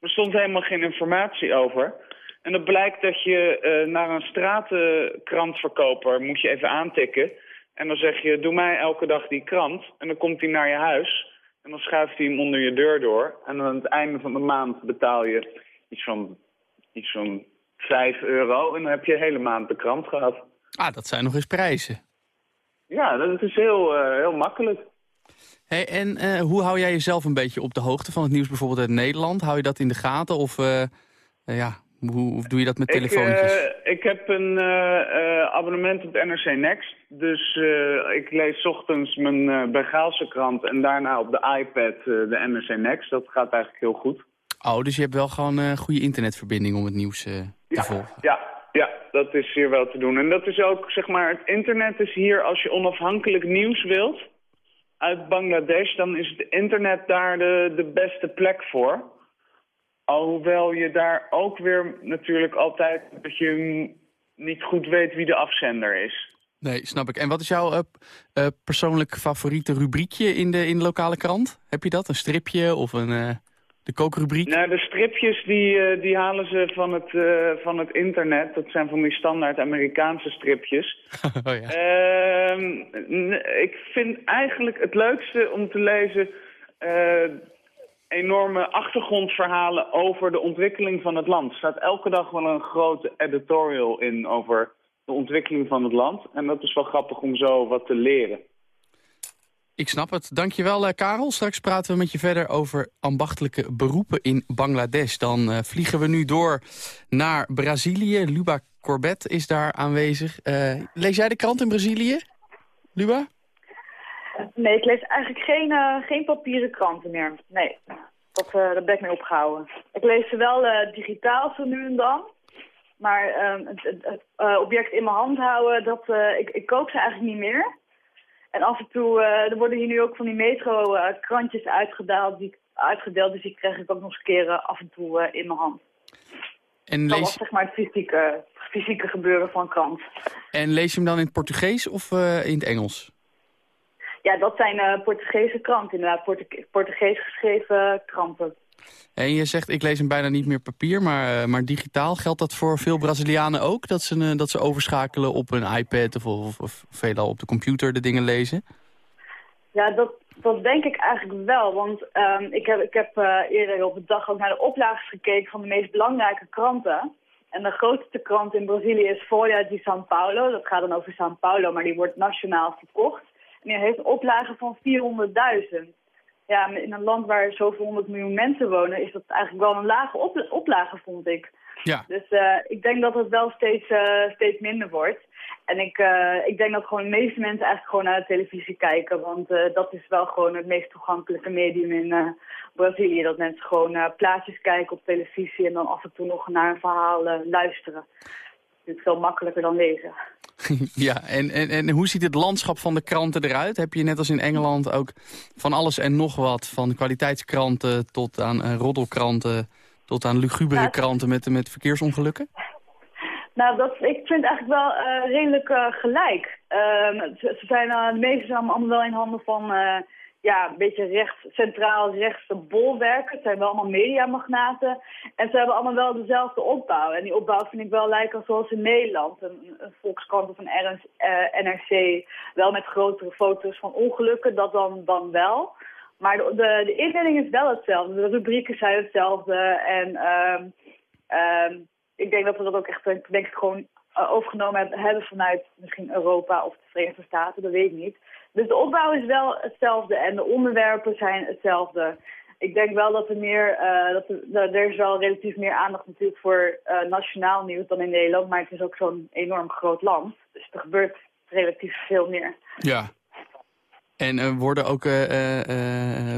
Er stond helemaal geen informatie over. En het blijkt dat je naar een straatkrantverkoper moet je even aantikken. En dan zeg je, doe mij elke dag die krant. En dan komt hij naar je huis. En dan schuift hij hem onder je deur door. En aan het einde van de maand betaal je iets van, iets van 5 euro. En dan heb je de hele maand de krant gehad. Ah, dat zijn nog eens prijzen. Ja, dat is heel, eh, heel makkelijk. Hey, en eh, hoe hou jij jezelf een beetje op de hoogte van het nieuws bijvoorbeeld uit Nederland? Hou je dat in de gaten of eh, ja, hoe, doe je dat met telefoontjes? Ik, eh, ik heb een eh, eh, abonnement op NRC Next. Dus ik lees 's ochtends mijn eh Bengaalse krant en daarna op de iPad de NRC Next. Dat gaat eigenlijk heel goed. Oh, dus je hebt wel gewoon een goede internetverbinding om het nieuws te volgen. Ja, ja, dat is hier wel te doen. En dat is ook, zeg maar, het internet is hier, als je onafhankelijk nieuws wilt uit Bangladesh, dan is het internet daar de, de beste plek voor. Alhoewel je daar ook weer natuurlijk altijd dat je niet goed weet wie de afzender is. Nee, snap ik. En wat is jouw eh, eh, persoonlijk favoriete rubriekje in de, in de lokale krant? Heb je dat? Een stripje of een, eh, de kookrubriek? Nou, de stripjes die, die halen ze van het, van het internet. Dat zijn van die standaard Amerikaanse stripjes. *laughs* oh ja. Ehm, ik vind eigenlijk het leukste om te lezen... enorme achtergrondverhalen over de ontwikkeling van het land. Er staat elke dag wel een grote editorial in over de ontwikkeling van het land. En dat is wel grappig om zo wat te leren. Ik snap het. Dankjewel eh, Karel. Straks praten we met je verder over ambachtelijke beroepen in Bangladesh. Dan eh, vliegen we nu door naar Brazilië. Luba Corbett is daar aanwezig. Eh, lees jij de krant in Brazilië? Luba? Nee, ik lees eigenlijk geen, eh, geen papieren kranten meer. Nee, dat, eh daar ben ik mee opgehouden. Ik lees ze wel eh, digitaal zo nu en dan. Maar ehm, het, het, het, object in mijn hand houden, dat, ik, ik koop ze eigenlijk niet meer. En af en toe, er worden hier nu ook van die metro-krantjes uitgedeeld, die, uitgedeeld. Dus die krijg ik ook nog eens een keer eh, af en toe in mijn hand. En Dat lees, was zeg maar het fysieke, fysieke gebeuren van krant. en lees je hem dan in het Portugees of in het Engels? Ja, dat zijn uh, Portugese kranten, inderdaad. Portu Portugees geschreven kranten. En je zegt, ik lees hem bijna niet meer papier, maar, maar digitaal. Geldt dat voor veel Brazilianen ook? Dat ze, dat ze overschakelen op een iPad of, of, of veelal op de computer de dingen lezen? Ja, dat, dat denk ik eigenlijk wel. Want um, ik heb, ik heb uh, eerder op de dag ook naar de oplages gekeken van de meest belangrijke kranten. En de grootste krant in Brazilië is Folha de São Paulo. Dat gaat dan over São Paulo, maar die wordt nationaal verkocht. En die heeft een oplage van 400.000. Ja, in een land waar zoveel honderd miljoen mensen wonen... is dat eigenlijk wel een lage op oplage, vond ik. Ja. Dus uh, ik denk dat het wel steeds, uh, steeds minder wordt. En ik, uh, ik denk dat gewoon de meeste mensen eigenlijk gewoon naar de televisie kijken. Want dat is wel gewoon het meest toegankelijke medium in Brazilië. Dat mensen gewoon plaatjes kijken op televisie en dan af en toe nog naar een verhaal luisteren. Het is veel makkelijker dan lezen. *laughs* ja, en, en, en hoe ziet het landschap van de kranten eruit? Heb je net als in Engeland ook van alles en nog wat? Van kwaliteitskranten tot aan roddelkranten, tot aan lugubere kranten met, met verkeersongelukken? *laughs* Nou, dat, ik vind eigenlijk wel uh, redelijk uh, gelijk. Uh, ze, ze, zijn, de meeste zijn allemaal wel in handen van ja, een beetje rechts, centraal rechtse bolwerken. Het zijn wel allemaal mediamagnaten. En ze hebben allemaal wel dezelfde opbouw. En die opbouw vind ik wel lijken zoals in Nederland. Een, een Volkskrant of een NRC, wel met grotere foto's van ongelukken, dat dan, dan wel. Maar de, de, de is wel hetzelfde. De rubrieken zijn hetzelfde. En... Um, ik denk dat we dat ook echt denk ik, gewoon uh, overgenomen hebben vanuit misschien Europa of de Verenigde Staten, dat weet ik niet. Dus de opbouw is wel hetzelfde en de onderwerpen zijn hetzelfde. Ik denk wel dat er meer, uh, dat er, er is wel relatief meer aandacht natuurlijk voor uh, nationaal nieuws dan in Nederland, maar het is ook zo'n enorm groot land. Dus er gebeurt relatief veel meer. Ja. En worden, ook,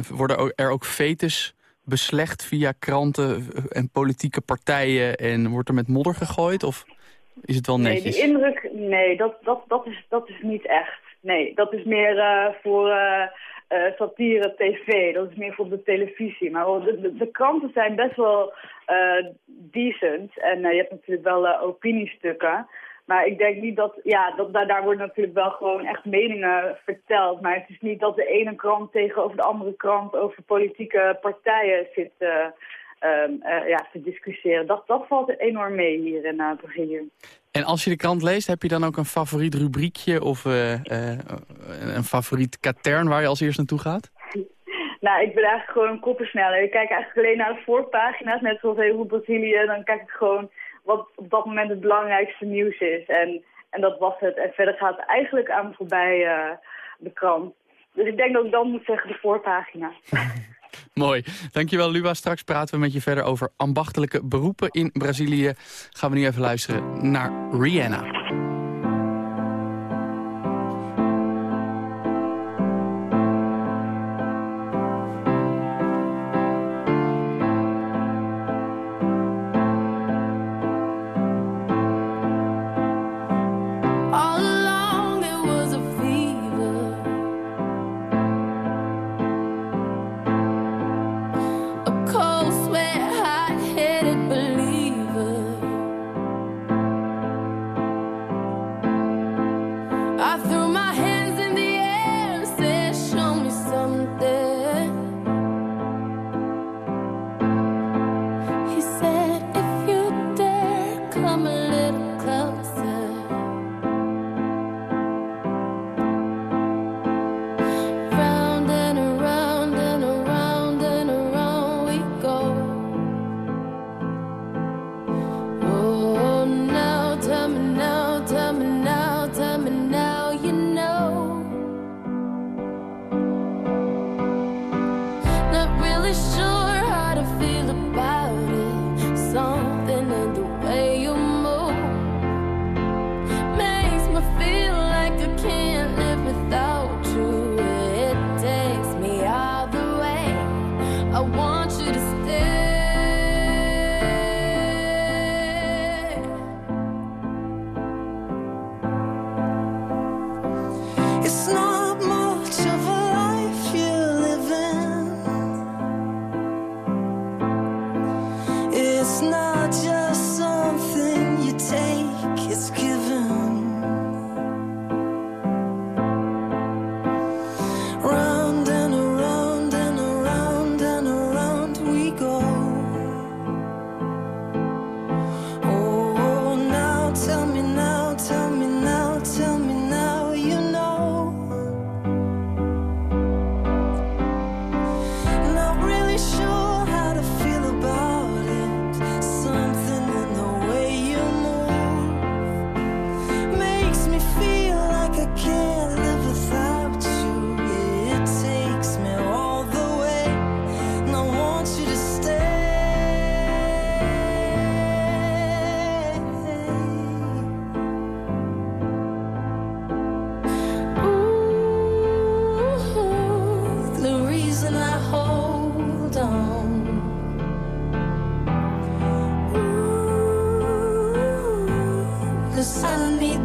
worden er ook fetes beslecht via kranten en politieke partijen en wordt er met modder gegooid? Of is het wel netjes? Nee, die indruk, nee, dat, dat, dat, is, dat is niet echt. Nee, dat is meer uh, voor uh, uh, satire tv, dat is meer voor de televisie. Maar de, de, de kranten zijn best wel decent en je hebt natuurlijk wel opiniestukken. Maar ik denk niet dat, ja, dat, daar, daar worden natuurlijk wel gewoon echt meningen verteld. Maar het is niet dat de ene krant tegenover de andere krant over politieke partijen zit uh, ja, te discussiëren. Dat, dat valt enorm mee hier in uh, Brazilië. En als je de krant leest, heb je dan ook een favoriet rubriekje of een favoriet katern waar je als eerst naartoe gaat? *laughs* Nou, ik ben eigenlijk gewoon een koppersneller. Ik kijk eigenlijk alleen naar de voorpagina's, net zoals heel Brazilië. Dan kijk ik gewoon wat op dat moment het belangrijkste nieuws is. En, en dat was het. En verder gaat het eigenlijk aan me voorbij uh, de krant. Dus ik denk dat ik dan moet zeggen de voorpagina. *laughs* *laughs* Mooi. Dankjewel, Lua. Straks praten we met je verder over ambachtelijke beroepen in Brazilië. Gaan we nu even luisteren naar Rihanna.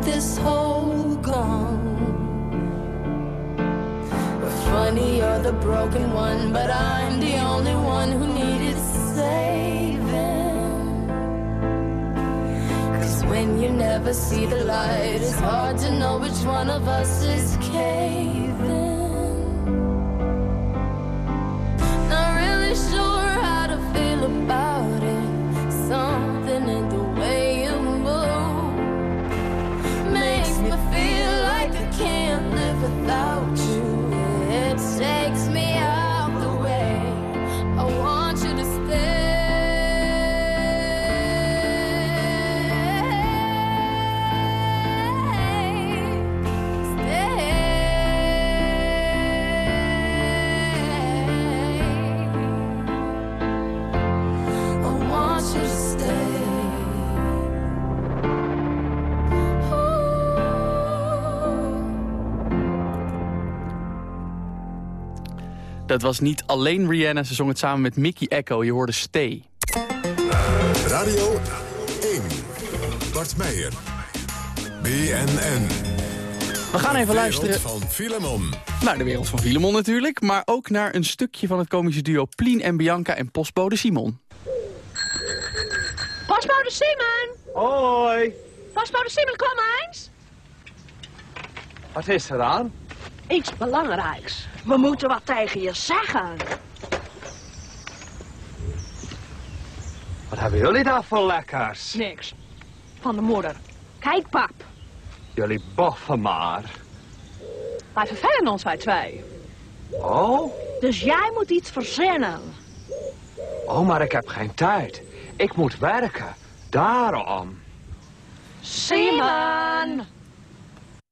This whole gone. Funny, you're the broken one, but I'm the only one who needed saving. Cause when you never see the light, it's hard to know which one of us is caving. Dat was niet alleen Rihanna, ze zong het samen met Mickey Echo. Je hoorde Stay. Radio 1. Bart Meijer. BNN. We gaan even luisteren van Filemon. naar de wereld van Filemon natuurlijk... maar ook naar een stukje van het komische duo Plien en Bianca en postbode Simon. Postbode Simon! Hoi. Postbode Simon, kom eens. Wat is er aan? Iets belangrijks. We moeten wat tegen je zeggen. Wat hebben jullie daar voor lekkers? Niks. Van de moeder. Kijk, pap. Jullie boffen maar. Wij vervelen ons, wij twee. Oh? Dus jij moet iets verzinnen. Oh, maar ik heb geen tijd. Ik moet werken. Daarom. Simon!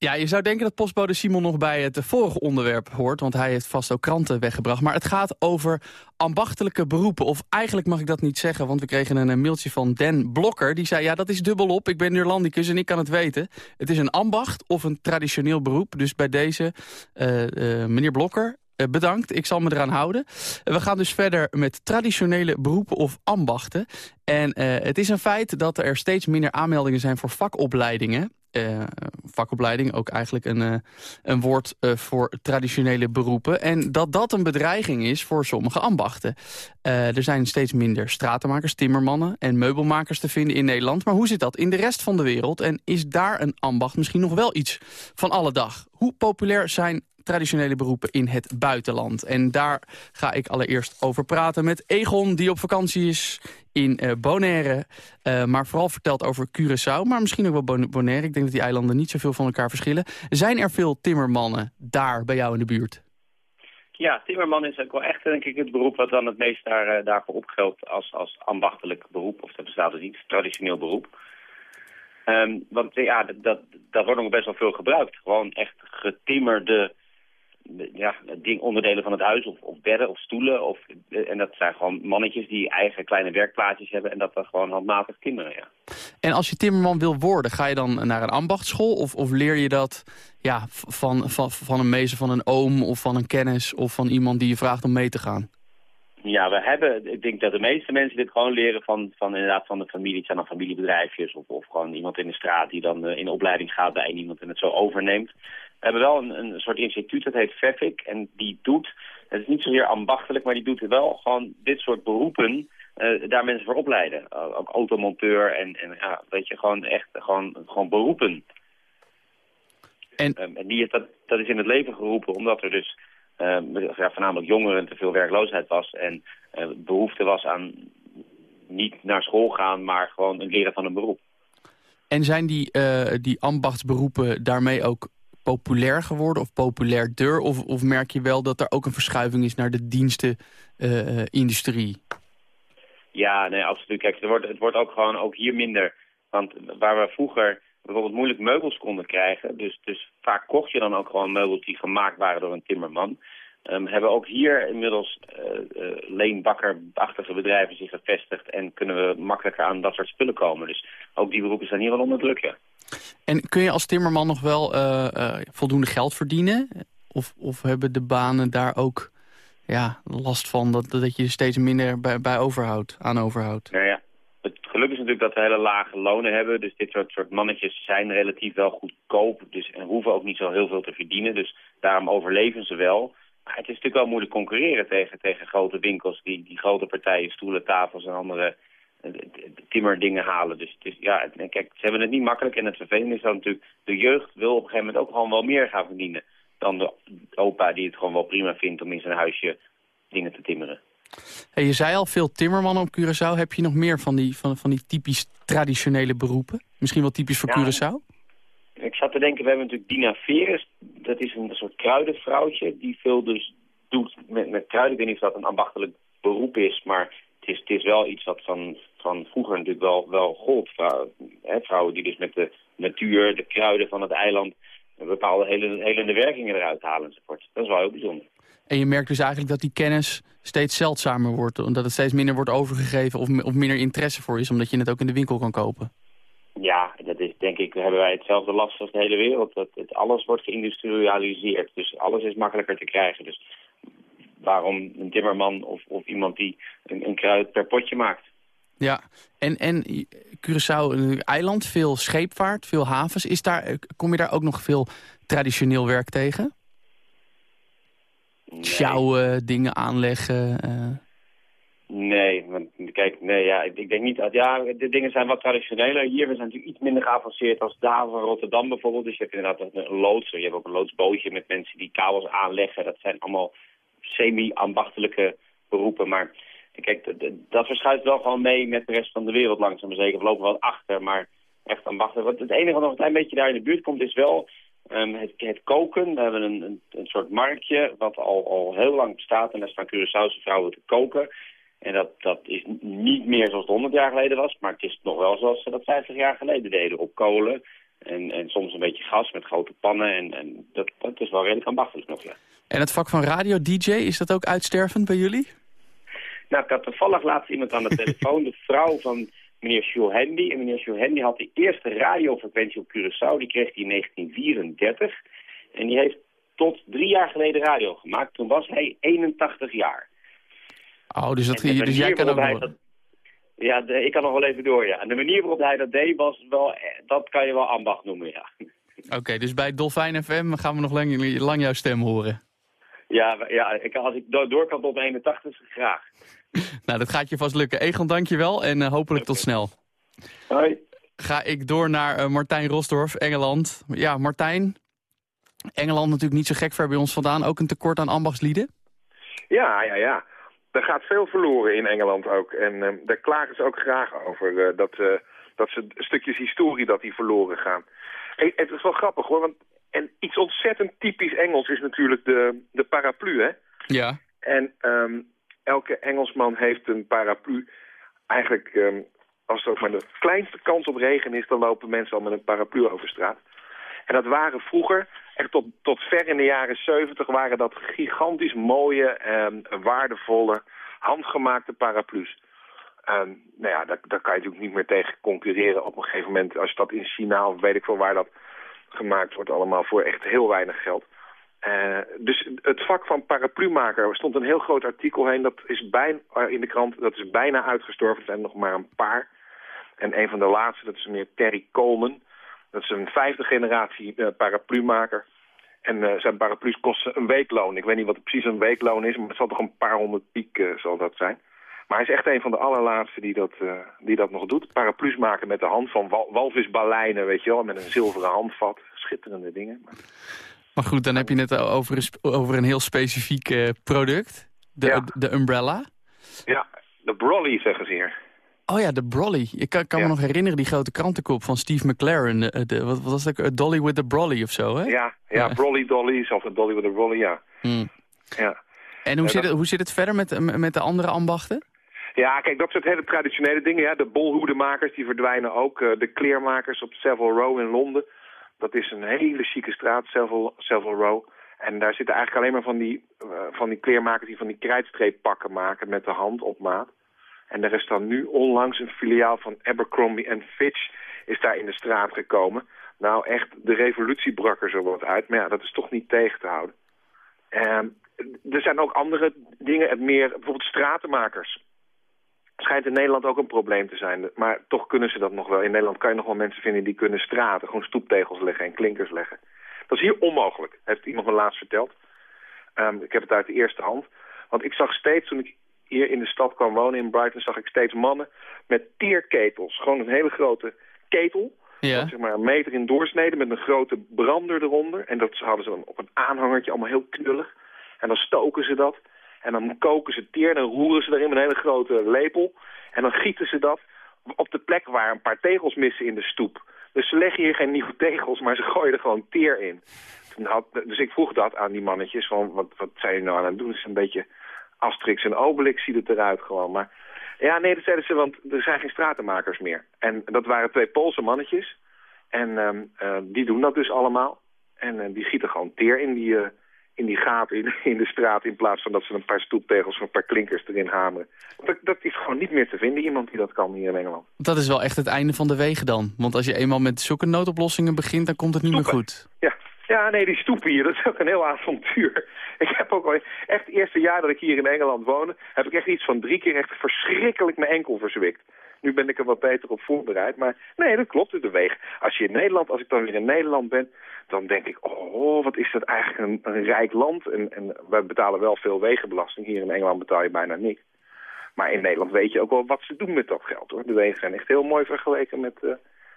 Ja, je zou denken dat postbode Simon nog bij het vorige onderwerp hoort... want hij heeft vast ook kranten weggebracht. Maar het gaat over ambachtelijke beroepen. Of eigenlijk mag ik dat niet zeggen, want we kregen een, mailtje van Dan Blokker. Die zei, ja, dat is dubbelop. Ik ben Nederlandicus en ik kan het weten. Het is een ambacht of een traditioneel beroep. Dus bij deze, eh, eh, meneer Blokker, eh, bedankt, ik zal me eraan houden. We gaan dus verder met traditionele beroepen of ambachten. En het is een feit dat er steeds minder aanmeldingen zijn voor vakopleidingen. Eh, vakopleiding, ook eigenlijk een, eh, een woord eh, voor traditionele beroepen. En dat dat een bedreiging is voor sommige ambachten. Er zijn steeds minder stratenmakers, timmermannen en meubelmakers te vinden in Nederland. Maar hoe zit dat in de rest van de wereld? En is daar een ambacht misschien nog wel iets van alle dag? Hoe populair zijn traditionele beroepen in het buitenland. En daar ga ik allereerst over praten met Egon, die op vakantie is in eh, Bonaire. eh, maar vooral vertelt over Curaçao, maar misschien ook wel Bon- Bonaire. Ik denk dat die eilanden niet zoveel van elkaar verschillen. Zijn er veel timmermannen daar bij jou in de buurt? Ja, timmerman is ook wel echt denk ik het beroep wat dan het meest daar, eh, daarvoor opgeldt als, als ambachtelijk beroep. Of dat bestaat dus niet, traditioneel beroep. Ehm, want ja, dat, dat, dat wordt nog best wel veel gebruikt. Gewoon echt getimmerde ja, ding, onderdelen van het huis of, of bedden of stoelen. Of, eh, en dat zijn gewoon mannetjes die eigen kleine werkplaatsjes hebben en dat dan gewoon handmatig timmeren, ja. En als je timmerman wil worden, ga je dan naar een ambachtsschool? Of, of leer je dat ja, van, van, van een meester, van een oom of van een kennis... of van iemand die je vraagt om mee te gaan? Ja, we hebben, ik denk dat de meeste mensen dit gewoon leren van, van inderdaad van de familie. Het zijn dan familiebedrijfjes of, of gewoon iemand in de straat die dan eh, in opleiding gaat bij iemand en het zo overneemt. We hebben wel een, een soort instituut, dat heet VEFIC, en die doet, het is niet zozeer ambachtelijk, maar die doet wel gewoon dit soort beroepen, eh, daar mensen voor opleiden. Uh, ook automonteur en, en ja, weet je, gewoon echt gewoon, gewoon beroepen. En, en die, dat, dat is in het leven geroepen omdat er dus uh, ja, voornamelijk jongeren te veel werkloosheid was en uh, behoefte was aan niet naar school gaan, maar gewoon een leren van een beroep. En zijn die, die ambachtsberoepen daarmee ook populair geworden of populairder? Of, of merk je wel dat er ook een verschuiving is naar de dienstenindustrie? ja, nee, absoluut. Kijk, er wordt, het wordt ook gewoon ook hier minder. Want waar we vroeger bijvoorbeeld moeilijk meubels konden krijgen. Dus, dus vaak kocht je dan ook gewoon meubels die gemaakt waren door een timmerman. Um, hebben ook hier inmiddels uh, leenbakkerachtige bedrijven zich gevestigd... en kunnen we makkelijker aan dat soort spullen komen. Dus ook die beroepen zijn hier wel onder druk, ja. En kun je als timmerman nog wel uh, voldoende geld verdienen? Of, of hebben de banen daar ook ja, last van dat, dat je steeds minder bij, bij aan overhoudt? Nou ja, het geluk is natuurlijk dat we hele lage lonen hebben. Dus dit soort, soort mannetjes zijn relatief wel goedkoop. Dus, en hoeven ook niet zo heel veel te verdienen. Dus daarom overleven ze wel. Maar het is natuurlijk wel moeilijk concurreren tegen, tegen grote winkels... Die, die grote partijen stoelen, tafels en andere timmerdingen halen. Dus is, ja, kijk, ze hebben het niet makkelijk. En het vervelende is dan natuurlijk... de jeugd wil op een gegeven moment ook gewoon wel meer gaan verdienen... dan de opa die het gewoon wel prima vindt om in zijn huisje dingen te timmeren. Hey, je zei al, veel timmermannen op Curaçao. Heb je nog meer van die, van, van die typisch traditionele beroepen? Misschien wel typisch voor Ja. Curaçao? Ik zat te denken, we hebben natuurlijk Dina Veres. Dat is een soort kruidenvrouwtje die veel dus doet met, met kruiden. Ik weet niet of dat een ambachtelijk beroep is, maar het is, het is wel iets wat van, van vroeger natuurlijk wel, wel gold. Vrouwen, hè, vrouwen die dus met de natuur, de kruiden van het eiland... bepaalde hele, helende werkingen eruit halen enzovoort. Dat is wel heel bijzonder. En je merkt dus eigenlijk dat die kennis steeds zeldzamer wordt. Omdat het steeds minder wordt overgegeven of, of minder interesse voor is. Omdat je het ook in de winkel kan kopen. Ja, dat is denk ik, hebben wij hetzelfde last als de hele wereld. Dat het, alles wordt geïndustrialiseerd. Dus alles is makkelijker te krijgen. Dus waarom een timmerman of, of iemand die een, een kruid per potje maakt? Ja, en, en Curaçao, een eiland, veel scheepvaart, veel havens. Is daar, eh, kom je daar ook nog veel traditioneel werk tegen? Sjouwen, dingen aanleggen. eh. Nee, want kijk, nee, ja, ik, ik denk niet dat, ja, de dingen zijn wat traditioneler. Hier, we zijn natuurlijk iets minder geavanceerd als haven van Rotterdam bijvoorbeeld. Dus je hebt inderdaad een, loodser, je hebt ook een loodsbootje met mensen die kabels aanleggen. Dat zijn allemaal semi-ambachtelijke beroepen, maar kijk, dat verschuift wel gewoon mee met de rest van de wereld langzaam zeker. We lopen wat achter, maar echt ambachtelijk. Wat- Het enige wat nog een klein beetje daar in de buurt komt is wel ehm, het, het koken. We hebben een, een, een soort marktje wat al, al heel lang bestaat en daar staan Curaçaose vrouwen te koken. En dat, dat is niet meer zoals het 100 jaar geleden was, maar het is nog wel zoals ze dat 50 jaar geleden deden. Op kolen en, en soms een beetje gas met grote pannen. En, en dat, dat is wel redelijk ambachtelijk nog, ja. En het vak van radio-dj, is dat ook uitstervend bij jullie? Nou, ik had toevallig laatst iemand aan de *laughs* telefoon, de vrouw van meneer Handy. En meneer Handy had de eerste radiofrequentie op Curaçao, die kreeg hij in 1934. En die heeft tot drie jaar geleden radio gemaakt. Toen was hij 81 jaar. Oh, dus, dat, dus jij kan ook Ja, de- ik kan nog wel even door, ja. En de manier waarop hij dat deed, was wel, eh, dat kan je wel ambacht noemen, ja. Oké, dus bij Dolfijn FM gaan we nog lang, lang jouw stem horen. Ja, ja ik, als ik do- door kan tot 81, graag. *laughs* Nou, dat gaat je vast lukken. Egon, dank je wel en eh, hopelijk tot snel. Hoi. Ga ik door naar eh, Martijn Rosdorf, Engeland. Ja, Martijn, Engeland natuurlijk niet zo gek ver bij ons vandaan. Ook een tekort aan ambachtslieden? Ja, ja, ja. Er gaat veel verloren in Engeland ook. En eh, daar klagen ze ook graag over. eh, dat, dat ze stukjes historie dat die verloren gaan. Hey, het is wel grappig hoor. Want, en iets ontzettend typisch Engels is natuurlijk de, de paraplu, hè? Ja. En ehm, elke Engelsman heeft een paraplu. Eigenlijk, ehm, als het ook maar de kleinste kans op regen is... dan lopen mensen al met een paraplu over straat. En dat waren vroeger, echt tot, tot ver in de jaren 70... waren dat gigantisch mooie, en waardevolle, handgemaakte paraplu's. Ehm, nou ja, daar, daar kan je natuurlijk niet meer tegen concurreren op een gegeven moment. Als dat in China of weet ik veel waar dat gemaakt wordt allemaal voor echt heel weinig geld. Eh, dus het vak van paraplumaker, er stond een heel groot artikel heen, dat is bijna, in de krant, dat is bijna uitgestorven. Er zijn nog maar een paar. En een van de laatste, dat is meneer Terry Coleman. Dat is een vijfde generatie eh, paraplumaker. En eh, zijn paraplu's kosten een weekloon. Ik weet niet wat precies een weekloon is, maar het zal toch een paar honderd piek eh, zal dat zijn. Maar hij is echt een van de allerlaatste die dat, eh, die dat nog doet. Paraplu's maken met de hand van wal walvisbaleinen, weet je wel. Met een zilveren handvat. Schitterende dingen. Maar goed, dan heb je het over een, over een heel specifiek eh, product. De, de umbrella. Ja, de brolly zeggen ze hier. Oh ja, de brolly. Ik kan, kan me nog herinneren die grote krantenkop van Steve McLaren. De, de- wat, wat was dat? Dolly with the brolly of zo, hè? Ja, ja, brolly dolly, of een dolly with a brolly, ja. Hmm. ja. En hoe, Ja, zit dat- het, hoe zit het verder met, met de andere ambachten? Ja, kijk, dat soort hele traditionele dingen. Ja. De bolhoedemakers, die verdwijnen ook. Eh, de kleermakers op Savile Row in Londen. Dat is een hele chique straat, Savile, Row. En daar zitten eigenlijk alleen maar van die, eh, van die kleermakers die van die krijtstreeppakken maken met de hand op maat. En er is dan nu onlangs een filiaal van Abercrombie Fitch is daar in de straat gekomen. Nou, echt, de revolutie brak er zo wat uit. Maar ja, dat is toch niet tegen te houden. Ehm, er zijn ook andere dingen, meer, bijvoorbeeld stratenmakers. Schijnt in Nederland ook een probleem te zijn. Maar toch kunnen ze dat nog wel. In Nederland kan je nog wel mensen vinden die kunnen straten. Gewoon stoeptegels leggen en klinkers leggen. Dat is hier onmogelijk, heeft iemand me laatst verteld. Ehm, ik heb het uit de eerste hand. Want ik zag steeds, toen ik hier in de stad kwam wonen in Brighton... zag ik steeds mannen met teerketels. Gewoon een hele grote ketel. Ja. Dat, zeg maar een meter in doorsnede met een grote brander eronder. En dat hadden ze dan op een aanhangertje, allemaal heel knullig. En dan stoken ze dat. En dan koken ze teer en roeren ze erin met een hele grote lepel. En dan gieten ze dat op de plek waar een paar tegels missen in de stoep. Dus ze leggen hier geen nieuwe *laughs* tegels, maar ze gooien er gewoon teer in. Had, dus ik vroeg dat aan die mannetjes, van wat, wat zijn jullie nou aan het doen? Het is een beetje Asterix en Obelix ziet het eruit gewoon. Maar ja, nee, dat zeiden ze, want er zijn geen stratenmakers meer. En dat waren twee Poolse mannetjes. En ehm, eh, die doen dat dus allemaal. En eh, die gieten gewoon teer in die, eh, in die gaten in, *laughs* in de straat... in plaats van dat ze een paar stoeptegels of een paar klinkers erin hameren. Dat, dat is gewoon niet meer te vinden, iemand die dat kan hier in Engeland. Dat is wel echt het einde van de wegen dan. Want als je eenmaal met zulke noodoplossingen begint, dan komt het niet meer goed. Ja. Ja, nee, die stoepen hier, dat is ook een heel avontuur. Ik heb ook al echt het eerste jaar dat ik hier in Engeland woonde... heb ik echt iets van drie keer echt verschrikkelijk mijn enkel verzwikt. Nu ben ik er wat beter op voorbereid. Maar nee, dat klopt. De weg. Als je in Nederland, als ik dan weer in Nederland ben, dan denk ik, oh, wat is dat eigenlijk een, een rijk land. En, en we betalen wel veel wegenbelasting. Hier in Engeland betaal je bijna niks. Maar in Nederland weet je ook wel wat ze doen met dat geld. hoor. De wegen zijn echt heel mooi vergeleken met, eh,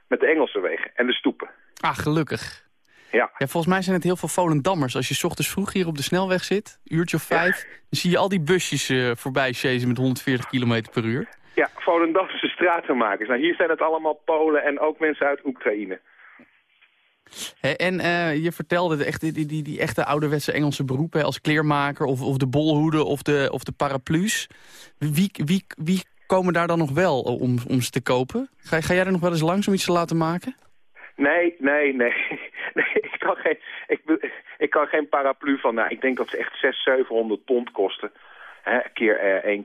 met de Engelse wegen. En de stoepen. Ah, gelukkig. Ja. ja. Volgens mij zijn het heel veel Volendammers. Als je 's ochtends vroeg hier op de snelweg zit, uurtje of vijf... dan zie je al die busjes eh, voorbij chasen met 140 km per uur. Ja, Volendamse stratenmakers. Nou, hier zijn het allemaal Polen en ook mensen uit Oekraïne. En eh, je vertelde de echt, die, die, die echte ouderwetse Engelse beroepen... als kleermaker of, of de bolhoeden of de, of de paraplu's. Wie, wie, wie komen daar dan nog wel om, om ze te kopen? Ga, ga jij er nog wel eens langs om iets te laten maken? Nee, nee, nee. *laughs* nee ik, kan geen, ik, ik kan geen paraplu van... Nou, ik denk dat ze echt 600, 700 pond kosten. Hè, keer eh,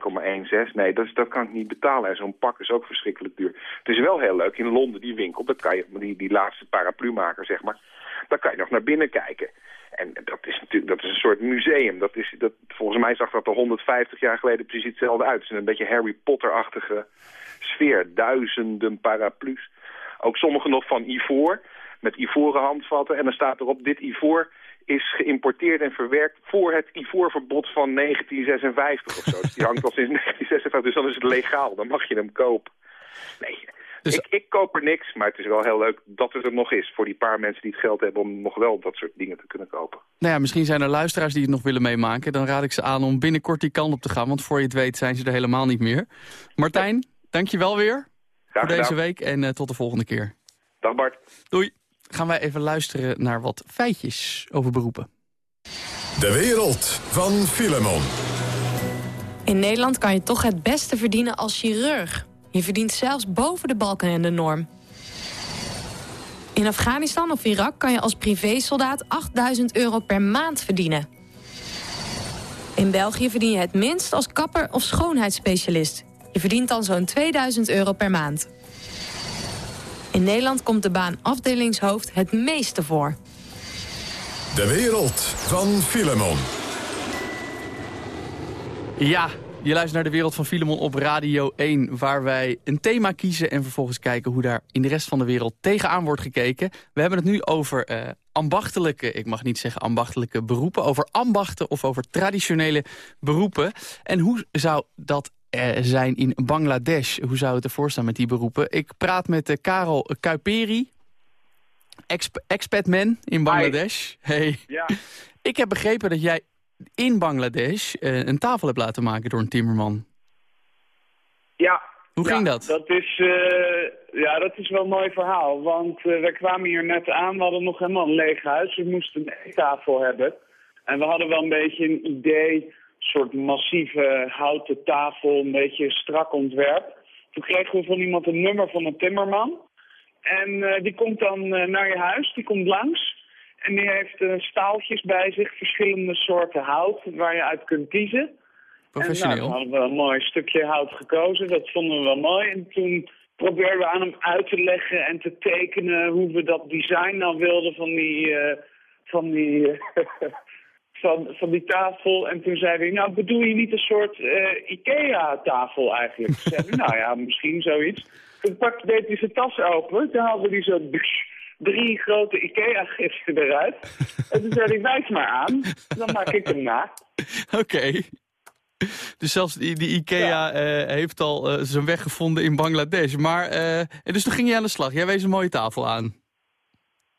1,16. Nee, dat, dat kan ik niet betalen. En zo'n pak is ook verschrikkelijk duur. Het is wel heel leuk. In Londen, die winkel, dat kan je, die, die laatste paraplumaker, zeg maar... daar kan je nog naar binnen kijken. En dat is natuurlijk dat is een soort museum. Dat is, dat, volgens mij zag dat er 150 jaar geleden precies hetzelfde uit. Het is een beetje Harry Potter-achtige sfeer. Duizenden paraplu's. Ook sommige nog van ivoor, met ivoren handvatten. En dan staat erop, dit ivoor is geïmporteerd en verwerkt voor het ivoorverbod van 1956 of zo. Dus die hangt al sinds *laughs* 1956, dus dan is het legaal. Dan mag je hem kopen. Nee, ik, ik koop er niks, maar het is wel heel leuk dat het er nog is... voor die paar mensen die het geld hebben om nog wel dat soort dingen te kunnen kopen. Nou ja, misschien zijn er luisteraars die het nog willen meemaken. Dan raad ik ze aan om binnenkort die kant op te gaan. Want voor je het weet zijn ze er helemaal niet meer. Martijn, dank je wel weer voor gedaan. deze week. En eh, tot de volgende keer. Dag Bart. Doei. Gaan wij even luisteren naar wat feitjes over beroepen. De wereld van Filemon. In Nederland kan je toch het beste verdienen als chirurg. Je verdient zelfs boven de balken en de norm. In Afghanistan of Irak kan je als privésoldaat 8000 euro per maand verdienen. In België verdien je het minst als kapper of schoonheidsspecialist. Je verdient dan zo'n 2000 euro per maand. In Nederland komt de baan afdelingshoofd het meeste voor. De wereld van Filemon. Ja, je luistert naar de wereld van Filemon op Radio 1... waar wij een thema kiezen en vervolgens kijken hoe daar in de rest van de wereld tegenaan wordt gekeken. We hebben het nu over eh, ambachtelijke, ik mag niet zeggen ambachtelijke beroepen... over ambachten of over traditionele beroepen. En hoe zou dat zijn in Bangladesh? Hoe zou het ervoor staan met die beroepen? Ik praat met eh, Karel Kuiperi, exp expatman in Bangladesh. Hey. Ja. *laughs* Ik heb begrepen dat jij in Bangladesh eh, een tafel hebt laten maken door een timmerman. Ja. Hoe Ja, ging dat? Dat is, eh, ja, dat is wel een mooi verhaal. Want eh, wij kwamen hier net aan, we hadden nog helemaal een leeg huis. We moesten een eettafel hebben. En we hadden wel een beetje een idee, soort massieve houten tafel, een beetje strak ontwerp. Toen kregen we van iemand een nummer van een timmerman. En eh, die komt dan eh, naar je huis, die komt langs. En die heeft eh, staaltjes bij zich, verschillende soorten hout waar je uit kunt kiezen. Professioneel. En nou, dan hadden we een mooi stukje hout gekozen, dat vonden we wel mooi. En toen probeerden we aan hem uit te leggen en te tekenen hoe we dat design nou wilden van die, van die, *laughs* van, van die tafel. En toen zei hij, nou bedoel je niet een soort eh, Ikea-tafel eigenlijk? Toen zei hij, nou ja, misschien zoiets. Toen pakte, deed hij zijn tas open. Toen haalde hij zo *laughs* drie grote Ikea-giften eruit. En toen zei hij, wijs maar aan. Dan maak ik hem na. *laughs* Oké. Dus zelfs die, die IKEA eh, heeft al eh, zijn weg gevonden in Bangladesh. Maar, en dus toen ging je aan de slag. Jij wees een mooie tafel aan.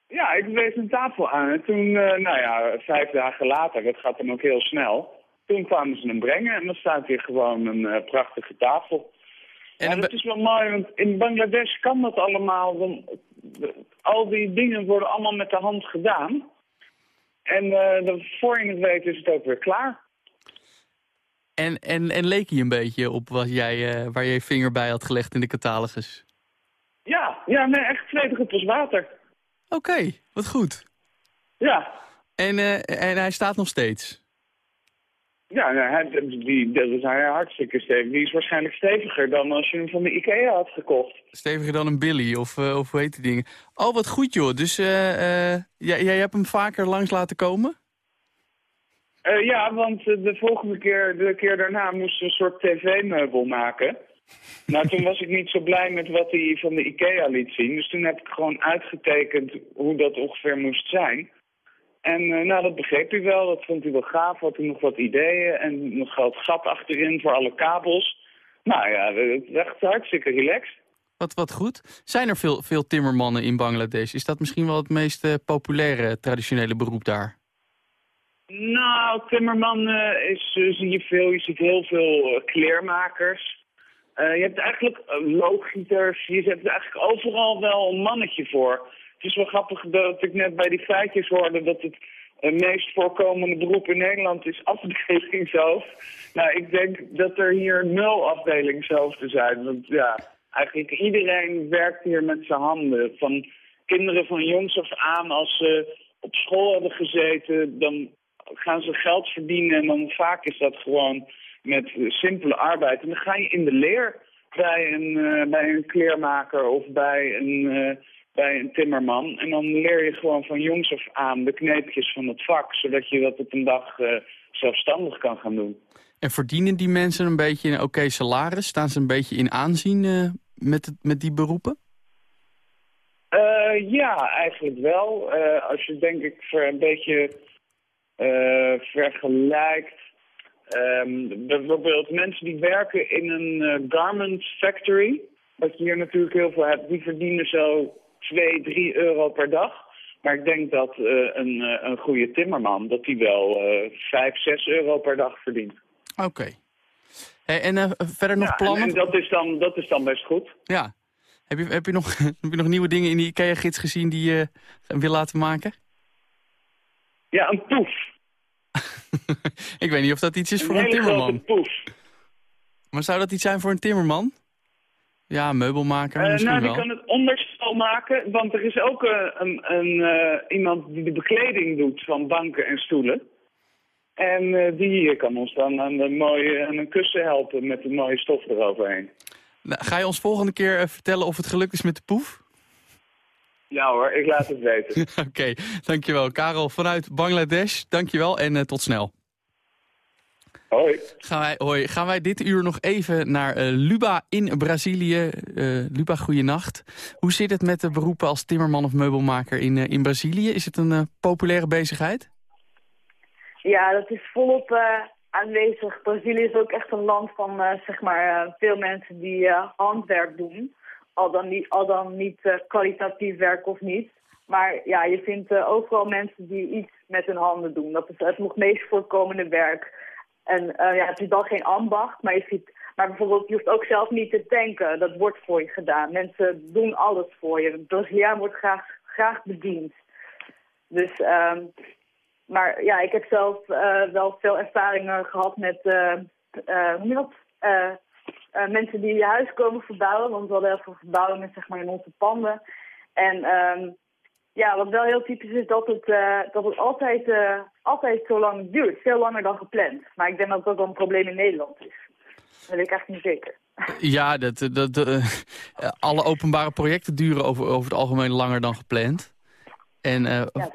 Ja, ik wees een tafel aan. En toen, eh, nou ja, vijf dagen later, dat gaat dan ook heel snel. Toen kwamen ze hem brengen en dan staat hier gewoon een eh, prachtige tafel. En ja, dat is wel mooi, want in Bangladesh kan dat allemaal. Want eh, al die dingen worden allemaal met de hand gedaan. En dan, voor je het weet is het ook weer klaar. En, en, en leek hij een beetje op wat jij, eh, waar je je vinger bij had gelegd in de catalogus? Ja, ja nee, echt twee druppels water. Oké, wat goed. Ja. En, eh, en hij staat nog steeds? Ja, nou, hij, die, dat is hij hartstikke stevig. Die is waarschijnlijk steviger dan als je hem van de Ikea had gekocht. Steviger dan een Billy, of, eh, of hoe heet die dingen? Oh, wat goed joh. Dus eh, jij, jij hebt hem vaker langs laten komen? Ja, want de volgende keer, de keer daarna moesten we een soort tv-meubel maken. Nou, toen was ik niet zo blij met wat hij van de IKEA liet zien. Dus toen heb ik gewoon uitgetekend hoe dat ongeveer moest zijn. En eh, nou, dat begreep hij wel. Dat vond hij wel gaaf. Had hij nog wat ideeën en nog wat gat achterin voor alle kabels. Nou ja, het is echt hartstikke relaxed. Wat, wat goed. Zijn er veel, veel timmermannen in Bangladesh? Is dat misschien wel het meest eh, populaire traditionele beroep daar? Nou, Timmerman eh, is, eh, zie je veel. Je ziet heel veel kleermakers. Eh, je hebt eigenlijk uh. Je hebt eigenlijk overal wel een mannetje voor. Het is wel grappig dat ik net bij die feitjes hoorde dat het eh, meest voorkomende beroep in Nederland is afdelingshoofd. Nou, ik denk dat er hier nul afdelingshoofden zijn. Want ja, eigenlijk iedereen werkt hier met zijn handen. Van kinderen van jongs af aan, als ze op school hebben gezeten, dan gaan ze geld verdienen. En dan vaak is dat gewoon met simpele arbeid. En dan ga je in de leer bij een, eh, bij een kleermaker of bij een, eh, bij een timmerman. En dan leer je gewoon van jongs af aan de kneepjes van het vak, zodat je dat op een dag eh, zelfstandig kan gaan doen. En verdienen die mensen een beetje een oké salaris? Staan ze een beetje in aanzien met, het, met die beroepen? Ja, eigenlijk wel. Als je denk ik ver, een beetje vergelijkt. Ehm, bijvoorbeeld mensen die werken in een eh, garment factory. Wat je hier natuurlijk heel veel hebt. Die verdienen zo 2, 3 euro per dag. Maar ik denk dat eh, een, eh, een goede timmerman, dat die wel eh 5, 6 euro per dag verdient. Oké. Hey, en verder nog Ja, plannen? En, en dat, is dan, dat is dan best goed. Ja. Heb je, heb, je nog, *laughs* heb je nog nieuwe dingen in die IKEA-gids gezien die je wil laten maken? Ja, een poef. *laughs* Ik weet niet of dat iets is Een voor een hele timmerman. poef. Maar zou dat iets zijn voor een timmerman? Ja, meubelmaker Eh, misschien nou, die wel. kan het onderstel maken, want er is ook eh, een, een, eh, iemand die de bekleding doet van banken en stoelen. En eh, die kan ons dan aan, de mooie, aan een kussen helpen met een mooie stof eroverheen. Nou, ga je ons volgende keer vertellen of het gelukt is met de poef? Ja hoor, ik laat het weten. *laughs* Oké, dankjewel. Karel vanuit Bangladesh, dankjewel en eh, tot snel. Hoi. Gaan wij, hoi. Gaan wij dit uur nog even naar eh, Luba in Brazilië. Eh, Luba, goeienacht. Hoe zit het met de beroepen als timmerman of meubelmaker in, eh, in Brazilië? Is het een eh, populaire bezigheid? Ja, dat is volop eh, aanwezig. Brazilië is ook echt een land van eh, zeg maar, eh, veel mensen die eh, handwerk doen. Al dan niet, al dan niet eh, kwalitatief werk of niet. Maar ja, je vindt eh, overal mensen die iets met hun handen doen. Dat is het meest voorkomende werk. En eh, ja, het is dan geen ambacht, maar je ziet... Maar bijvoorbeeld, je hoeft ook zelf niet te denken. Dat wordt voor je gedaan. Mensen doen alles voor je. De Braziliaan wordt graag, graag bediend. Dus, ehm maar ja, ik heb zelf wel veel ervaringen gehad met hoe je dat? Eh, mensen die je huis komen verbouwen. Want we hadden heel veel verbouwingen zeg maar, in onze panden. En ehm, ja, wat wel heel typisch is, dat het, eh, dat het altijd, eh, altijd zo lang duurt. Veel langer dan gepland. Maar ik denk dat dat wel een probleem in Nederland is. Dat weet ik echt niet zeker. Ja, dat, dat, *laughs* alle openbare projecten duren over, over het algemeen langer dan gepland. En, Ja,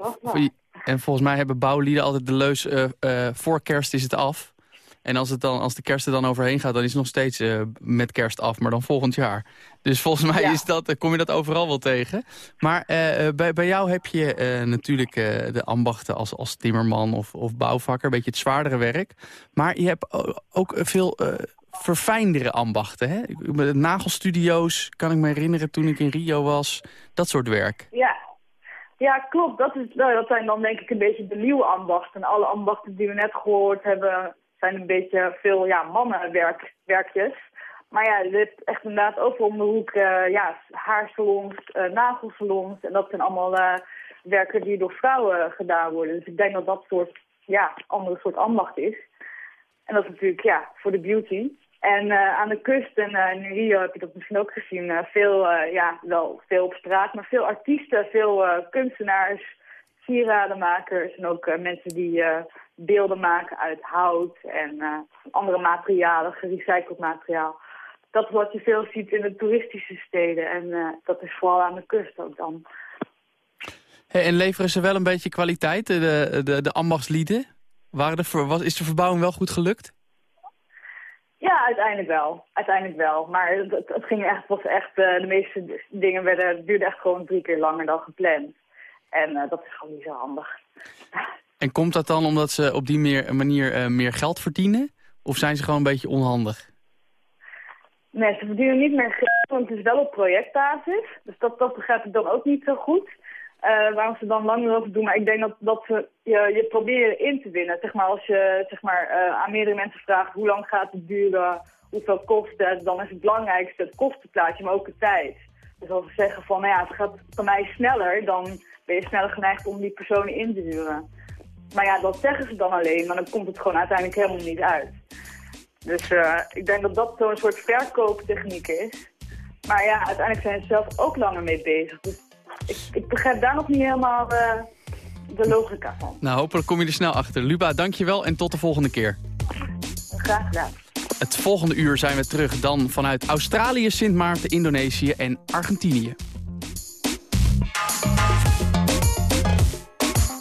En volgens mij hebben bouwlieden altijd de leus... voor kerst is het af. En als, het dan, als de kerst er dan overheen gaat... dan is het nog steeds eh, met kerst af, maar dan volgend jaar. Dus volgens mij Ja. is dat, eh, kom je dat overal wel tegen. Maar eh, bij, bij jou heb je natuurlijk de ambachten als, als timmerman of, of bouwvakker. Een beetje het zwaardere werk. Maar je hebt ook veel verfijndere ambachten. Hè? Nagelstudio's kan ik me herinneren toen ik in Rio was. Dat soort werk. Ja. Ja, klopt. Dat, is, nou, dat zijn dan denk ik een beetje de nieuwe ambachten. Alle ambachten die we net gehoord hebben zijn een beetje veel ja, mannenwerkjes. Maar ja, je hebt echt inderdaad overal om de hoek eh, ja, haarsalons, eh, nagelsalons. En dat zijn allemaal eh, werken die door vrouwen gedaan worden. Dus ik denk dat dat soort, ja, andere soort ambacht is. En dat is natuurlijk, ja, voor de beauty. En aan de kust en eh, in Rio heb je dat misschien ook gezien. veel, ja, wel veel op straat, maar veel artiesten, veel kunstenaars, sieradenmakers. En ook eh, mensen die eh, beelden maken uit hout en eh, andere materialen, gerecycled materiaal. Dat is wat je veel ziet in de toeristische steden. En dat is vooral aan de kust ook dan. Hey, en leveren ze wel een beetje kwaliteit, de, de, de ambachtslieden? Waren de, was, is de verbouwing wel goed gelukt? Ja, uiteindelijk wel. Uiteindelijk wel. Maar het, ging echt, was echt, de meeste dingen werden, duurde echt gewoon drie keer langer dan gepland. En eh, dat is gewoon niet zo handig. *laughs* En komt dat dan omdat ze op die meer, manier eh, meer geld verdienen? Of zijn ze gewoon een beetje onhandig? Nee, ze verdienen niet meer geld, want het is wel op projectbasis. Dus dat, dat begrijp ik dan ook niet zo goed. eh, waarom ze dan langer over doen. Maar ik denk dat, dat ze je, je proberen in te winnen. Zeg maar, als je zeg maar, aan meerdere mensen vraagt hoe lang gaat het duren, hoeveel kost het, dan is het belangrijkste het kostenplaatje, maar ook de tijd. Dus als ze zeggen van, nou ja, het gaat bij mij sneller, dan ben je sneller geneigd om die personen in te huren. Maar ja, dat zeggen ze dan alleen, maar dan komt het gewoon uiteindelijk helemaal niet uit. Dus eh, ik denk dat dat zo'n soort verkooptechniek is. Maar ja, uiteindelijk zijn ze zelf ook langer mee bezig. Dus ik, ik begrijp daar nog niet helemaal eh, de logica van. Nou, hopelijk kom je er snel achter. Luba, dankjewel en tot de volgende keer. Graag gedaan. Het volgende uur zijn we terug dan vanuit Australië, Sint Maarten, Indonesië en Argentinië.